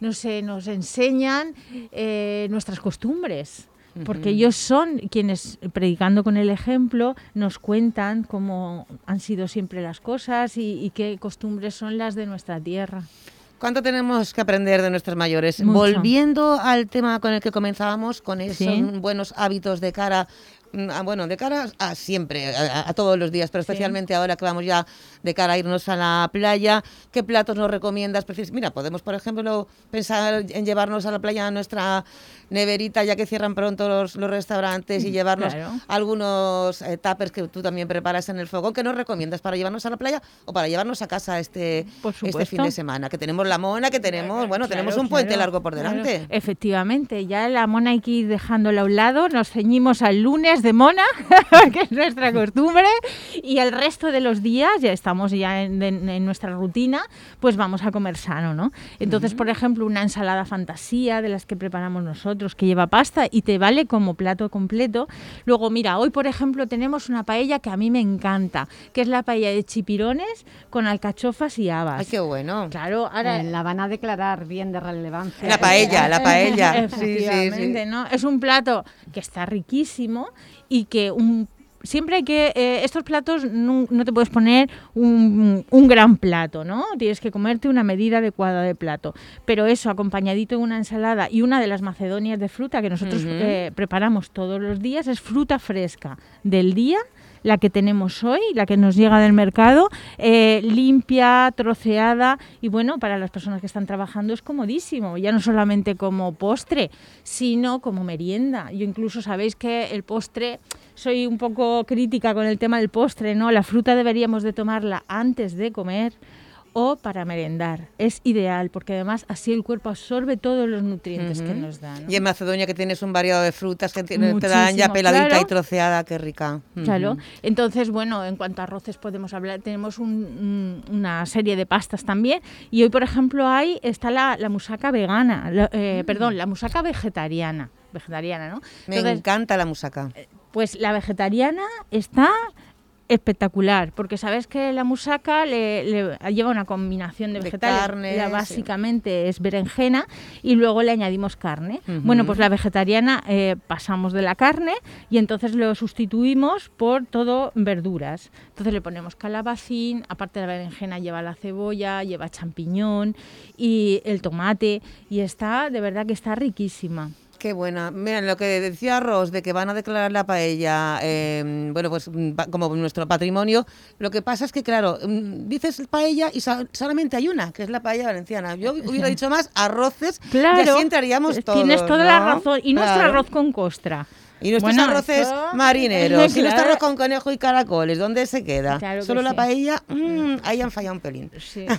no nos enseñan nuestras costumbres. Porque ellos son quienes, predicando con el ejemplo, nos cuentan cómo han sido siempre las cosas y, y qué costumbres son las de nuestra tierra. ¿Cuánto tenemos que aprender de nuestros mayores? Mucho. Volviendo al tema con el que comenzábamos, con esos Sí. buenos hábitos de cara, bueno, de cara a siempre, a, a todos los días, pero especialmente ahora que vamos ya de cara a irnos a la playa, ¿qué platos nos recomiendas? Mira, podemos, por ejemplo, pensar en llevarnos a la playa nuestra neverita, ya que cierran pronto los, los restaurantes, y Mm, llevarnos claro. algunos eh, tuppers que tú también preparas en el fogón. ¿Qué nos recomiendas para llevarnos a la playa o para llevarnos a casa este, este fin de semana? Que tenemos la mona, que tenemos, bueno, tenemos un puente claro, largo por claro. delante. Efectivamente, ya la mona hay que ir dejándola a un lado, nos ceñimos al lunes de mona, que es nuestra costumbre, y el resto de los días, ya estamos ya en, en- en nuestra rutina, pues vamos a comer sano, ¿no? Entonces, por ejemplo, una ensalada fantasía de las que preparamos nosotros, que lleva pasta y te vale como plato completo. Luego, mira, hoy, por ejemplo, tenemos una paella que a mí me encanta, que es la paella de chipirones con alcachofas y habas. Ay, qué bueno. Claro, ahora... Eh, la van a declarar bien de relevancia. La paella, la paella. Sí, sí, sí. ¿no? Es un plato que está riquísimo y que un Siempre hay que, eh, estos platos no, no te puedes poner un, un gran plato, ¿no? Tienes que comerte una medida adecuada de plato. Pero eso, acompañadito de una ensalada y una de las macedonias de fruta que nosotros eh, preparamos todos los días, es fruta fresca del día la que tenemos hoy, la que nos llega del mercado, eh, limpia, troceada y bueno, para las personas que están trabajando es comodísimo, ya no solamente como postre, sino como merienda. Yo incluso sabéis que el postre, soy un poco crítica con el tema del postre, ¿no? La fruta deberíamos de tomarla antes de comer o para merendar. Es ideal porque además así el cuerpo absorbe todos los nutrientes que nos dan. Y en Macedonia que tienes un variado de frutas que tiene- te dan ya Muchísimo, peladita claro. y troceada, qué rica. Claro. Entonces, bueno, en cuanto a arroces podemos hablar, tenemos un- un- una serie de pastas también. Y hoy, por ejemplo, hay está la, la musaca vegana, la- eh, perdón, la musaca vegetariana, vegetariana, ¿no? Me Entonces, encanta la musaca. pues la vegetariana está espectacular, porque sabes que la musaca le, le- lleva una combinación de De vegetales. carne, La sí. básicamente es berenjena y luego le añadimos carne. Bueno, pues la vegetariana eh, pasamos de la carne y entonces lo sustituimos por todo verduras. Entonces le ponemos calabacín, aparte de la berenjena lleva la cebolla, lleva champiñón y el tomate y está, de verdad que está riquísima. Qué buena. Mira, lo que decía Ros de que van a declarar la paella, eh, bueno, pues como nuestro patrimonio, lo que pasa es que, claro, mm, dices paella y so- solamente hay una, que es la paella valenciana. Yo hubiera dicho más arroces, Claro, y así entraríamos todos. Tienes toda la razón. Y nuestro arroz con costra. Y nuestros Bueno, arroces eso- marineros, y nuestro arroz con conejo y caracoles, ¿dónde se queda? Claro que Solo la sí. paella, mm, ahí han fallado un pelín. Sí,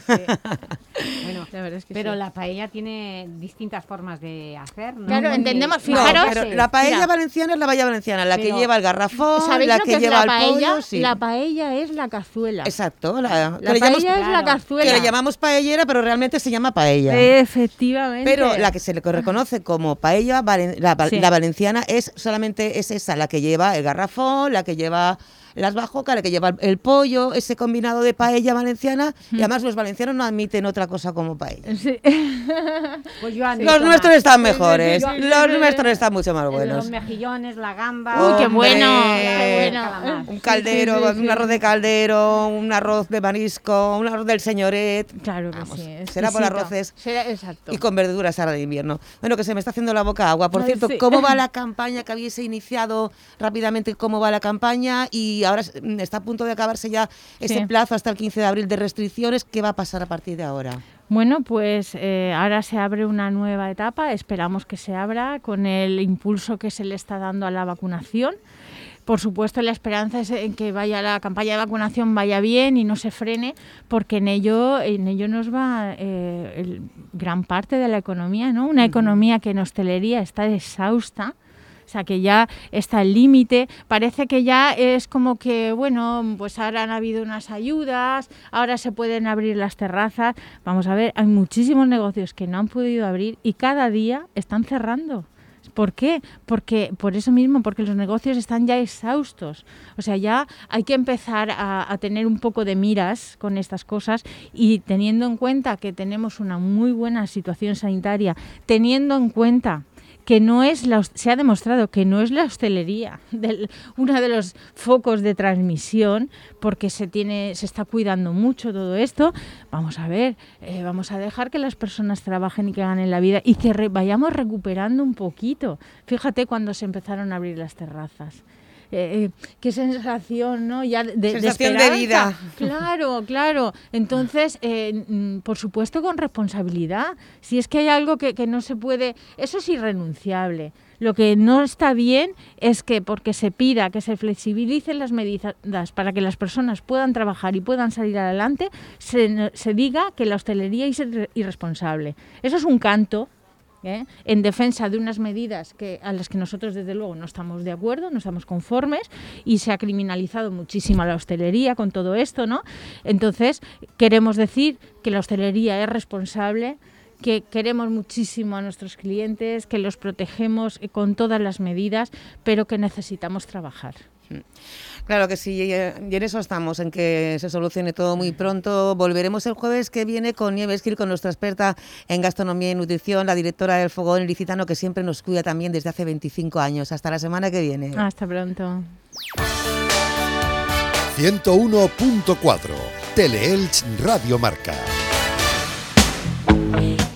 Bueno, La verdad es que pero sí. la paella tiene distintas formas de hacer, ¿no? Claro, entendemos, No, fijaros- pero la paella Mira. valenciana es la paella valenciana, la que Pero- lleva el garrafón, ¿Sabéis la que, que, lleva la el paella? pollo, sí. La paella es la cazuela. Exacto, la, La que paella llamamos- es la cazuela. que le llamamos paellera, pero realmente se llama paella. Efectivamente. Pero la que se le reconoce como paella, la, Sí. la valenciana, es solamente es esa, la que lleva el garrafón, la que lleva las bajocas, la que lleva el, pollo, ese combinado de paella valenciana. Y además los valencianos no admiten otra cosa como paella. Sí. Pues yo Los nuestros están mejores, sí, sí, sí, los sí. nuestros están mucho más Los buenos. mejillones, la gamba. Uy, qué Hombre, bueno, qué bueno. Un caldero, Sí, sí, sí, un arroz de caldero, un arroz de marisco, un arroz del señoret. Claro que Vamos, sí. será por exquisito. arroces. Será- exacto. Y con verduras ahora de invierno. Bueno, que se me está haciendo la boca agua. Por Ay, cierto, sí. ¿cómo va la campaña que habéis iniciado rápidamente? ¿Cómo va la campaña? Y ahora s- mm, está a punto de acabarse ya ese Sí. plazo hasta el 15 de abril de restricciones. ¿Qué va a pasar a partir de ahora? Bueno, pues eh, ahora se abre una nueva etapa, esperamos que se abra con el impulso que se le está dando a la vacunación. Por supuesto, la esperanza es en que vaya la campaña de vacunación vaya bien y no se frene, porque en ello, en ello nos va eh, el- gran parte de la economía, ¿no? Una economía que en hostelería está exhausta, o sea, que ya está al límite. Parece que ya es como que, bueno, pues ahora han habido unas ayudas, ahora se pueden abrir las terrazas. Vamos a ver, hay muchísimos negocios que no han podido abrir y cada día están cerrando. ¿Por qué? Porque por eso mismo, porque los negocios están ya exhaustos. O sea, ya hay que empezar a, a tener un poco de miras con estas cosas y teniendo en cuenta que tenemos una muy buena situación sanitaria, teniendo en cuenta que no es la, se ha demostrado que no es la hostelería del- uno de los focos de transmisión porque se tiene se está cuidando mucho todo esto. Vamos a ver eh, vamos a dejar que las personas trabajen y que ganen la vida y que vayamos recuperando un poquito. Fíjate cuando se empezaron a abrir las terrazas eh, eh, qué sensación, ¿no? Ya de, Sensación de vida. Claro, claro. Entonces, eh, mm, por supuesto, con responsabilidad. Si es que hay algo que, que no se puede, eso es irrenunciable. Lo que no está bien es que porque se pida que se flexibilicen las medidas para que las personas puedan trabajar y puedan salir adelante, se, se diga que la hostelería es irre- irresponsable. Eso es un canto ¿eh? en defensa de unas medidas que, a las que nosotros desde luego no estamos de acuerdo, no estamos conformes y se ha criminalizado muchísimo la hostelería con todo esto, ¿no? Entonces, queremos decir que la hostelería es responsable, que queremos muchísimo a nuestros clientes, que los protegemos eh, con todas las medidas, pero que necesitamos trabajar. Claro que sí, eh, y en eso estamos, en que se solucione todo muy pronto. Volveremos el jueves que viene con Nieves Gil, con nuestra experta en gastronomía y nutrición, la directora del Fogón Ilicitano, que siempre nos cuida también desde hace 25 años. Hasta la semana que viene. Hasta pronto. 101.4 Teleelch Radio Marca.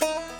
Thank you.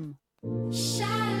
Shine.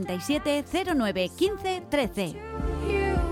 637 09 15 13.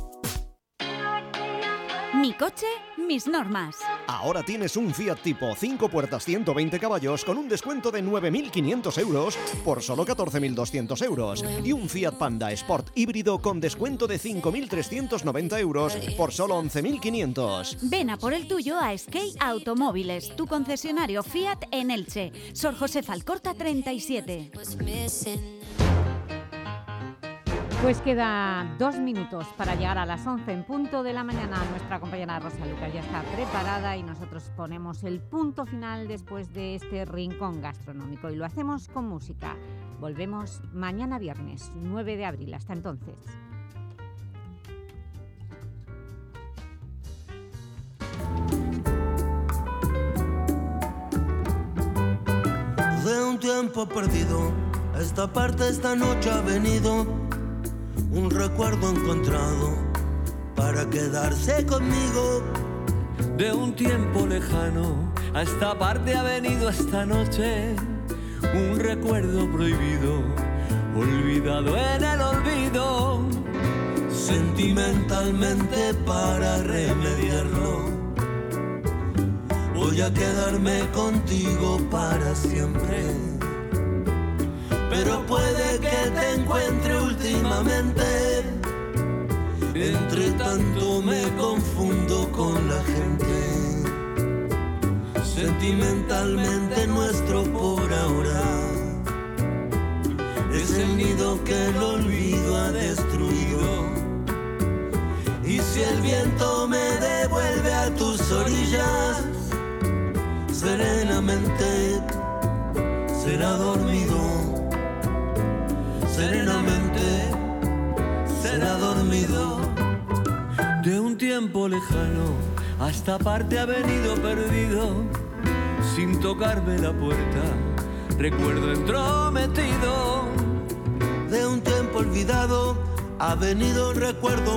Mi coche, mis normas. Ahora tienes un Fiat Tipo 5 puertas 120 caballos con un descuento de 9.500 euros por solo 14.200 euros. Y un Fiat Panda Sport híbrido con descuento de 5.390 euros por solo 11.500. Ven a por el tuyo a Skate Automóviles, tu concesionario Fiat en Elche. Sor José Falcorta 37. Pues queda dos minutos para llegar a las 11 en punto de la mañana. Nuestra compañera Rosa Lucas ya está preparada y nosotros ponemos el punto final después de este rincón gastronómico y lo hacemos con música. Volvemos mañana viernes, 9 de abril. Hasta entonces. de un tiempo perdido. Esta parte esta noche ha venido un recuerdo encontrado para quedarse conmigo. De un tiempo lejano a esta parte ha venido esta noche un recuerdo prohibido, olvidado en el olvido. Sentimentalmente para remediarlo, voy a quedarme contigo para siempre. Pero puede que te encuentre últimamente. Entre tanto me confundo con la gente. Sentimentalmente nuestro por ahora es el nido que el olvido ha destruido. Y si el viento me devuelve a tus orillas, serenamente será dormido. Serenamente será dormido. De un tiempo lejano a esta parte ha venido perdido sin tocarme la puerta. Recuerdo entrometido de un tiempo olvidado ha venido un recuerdo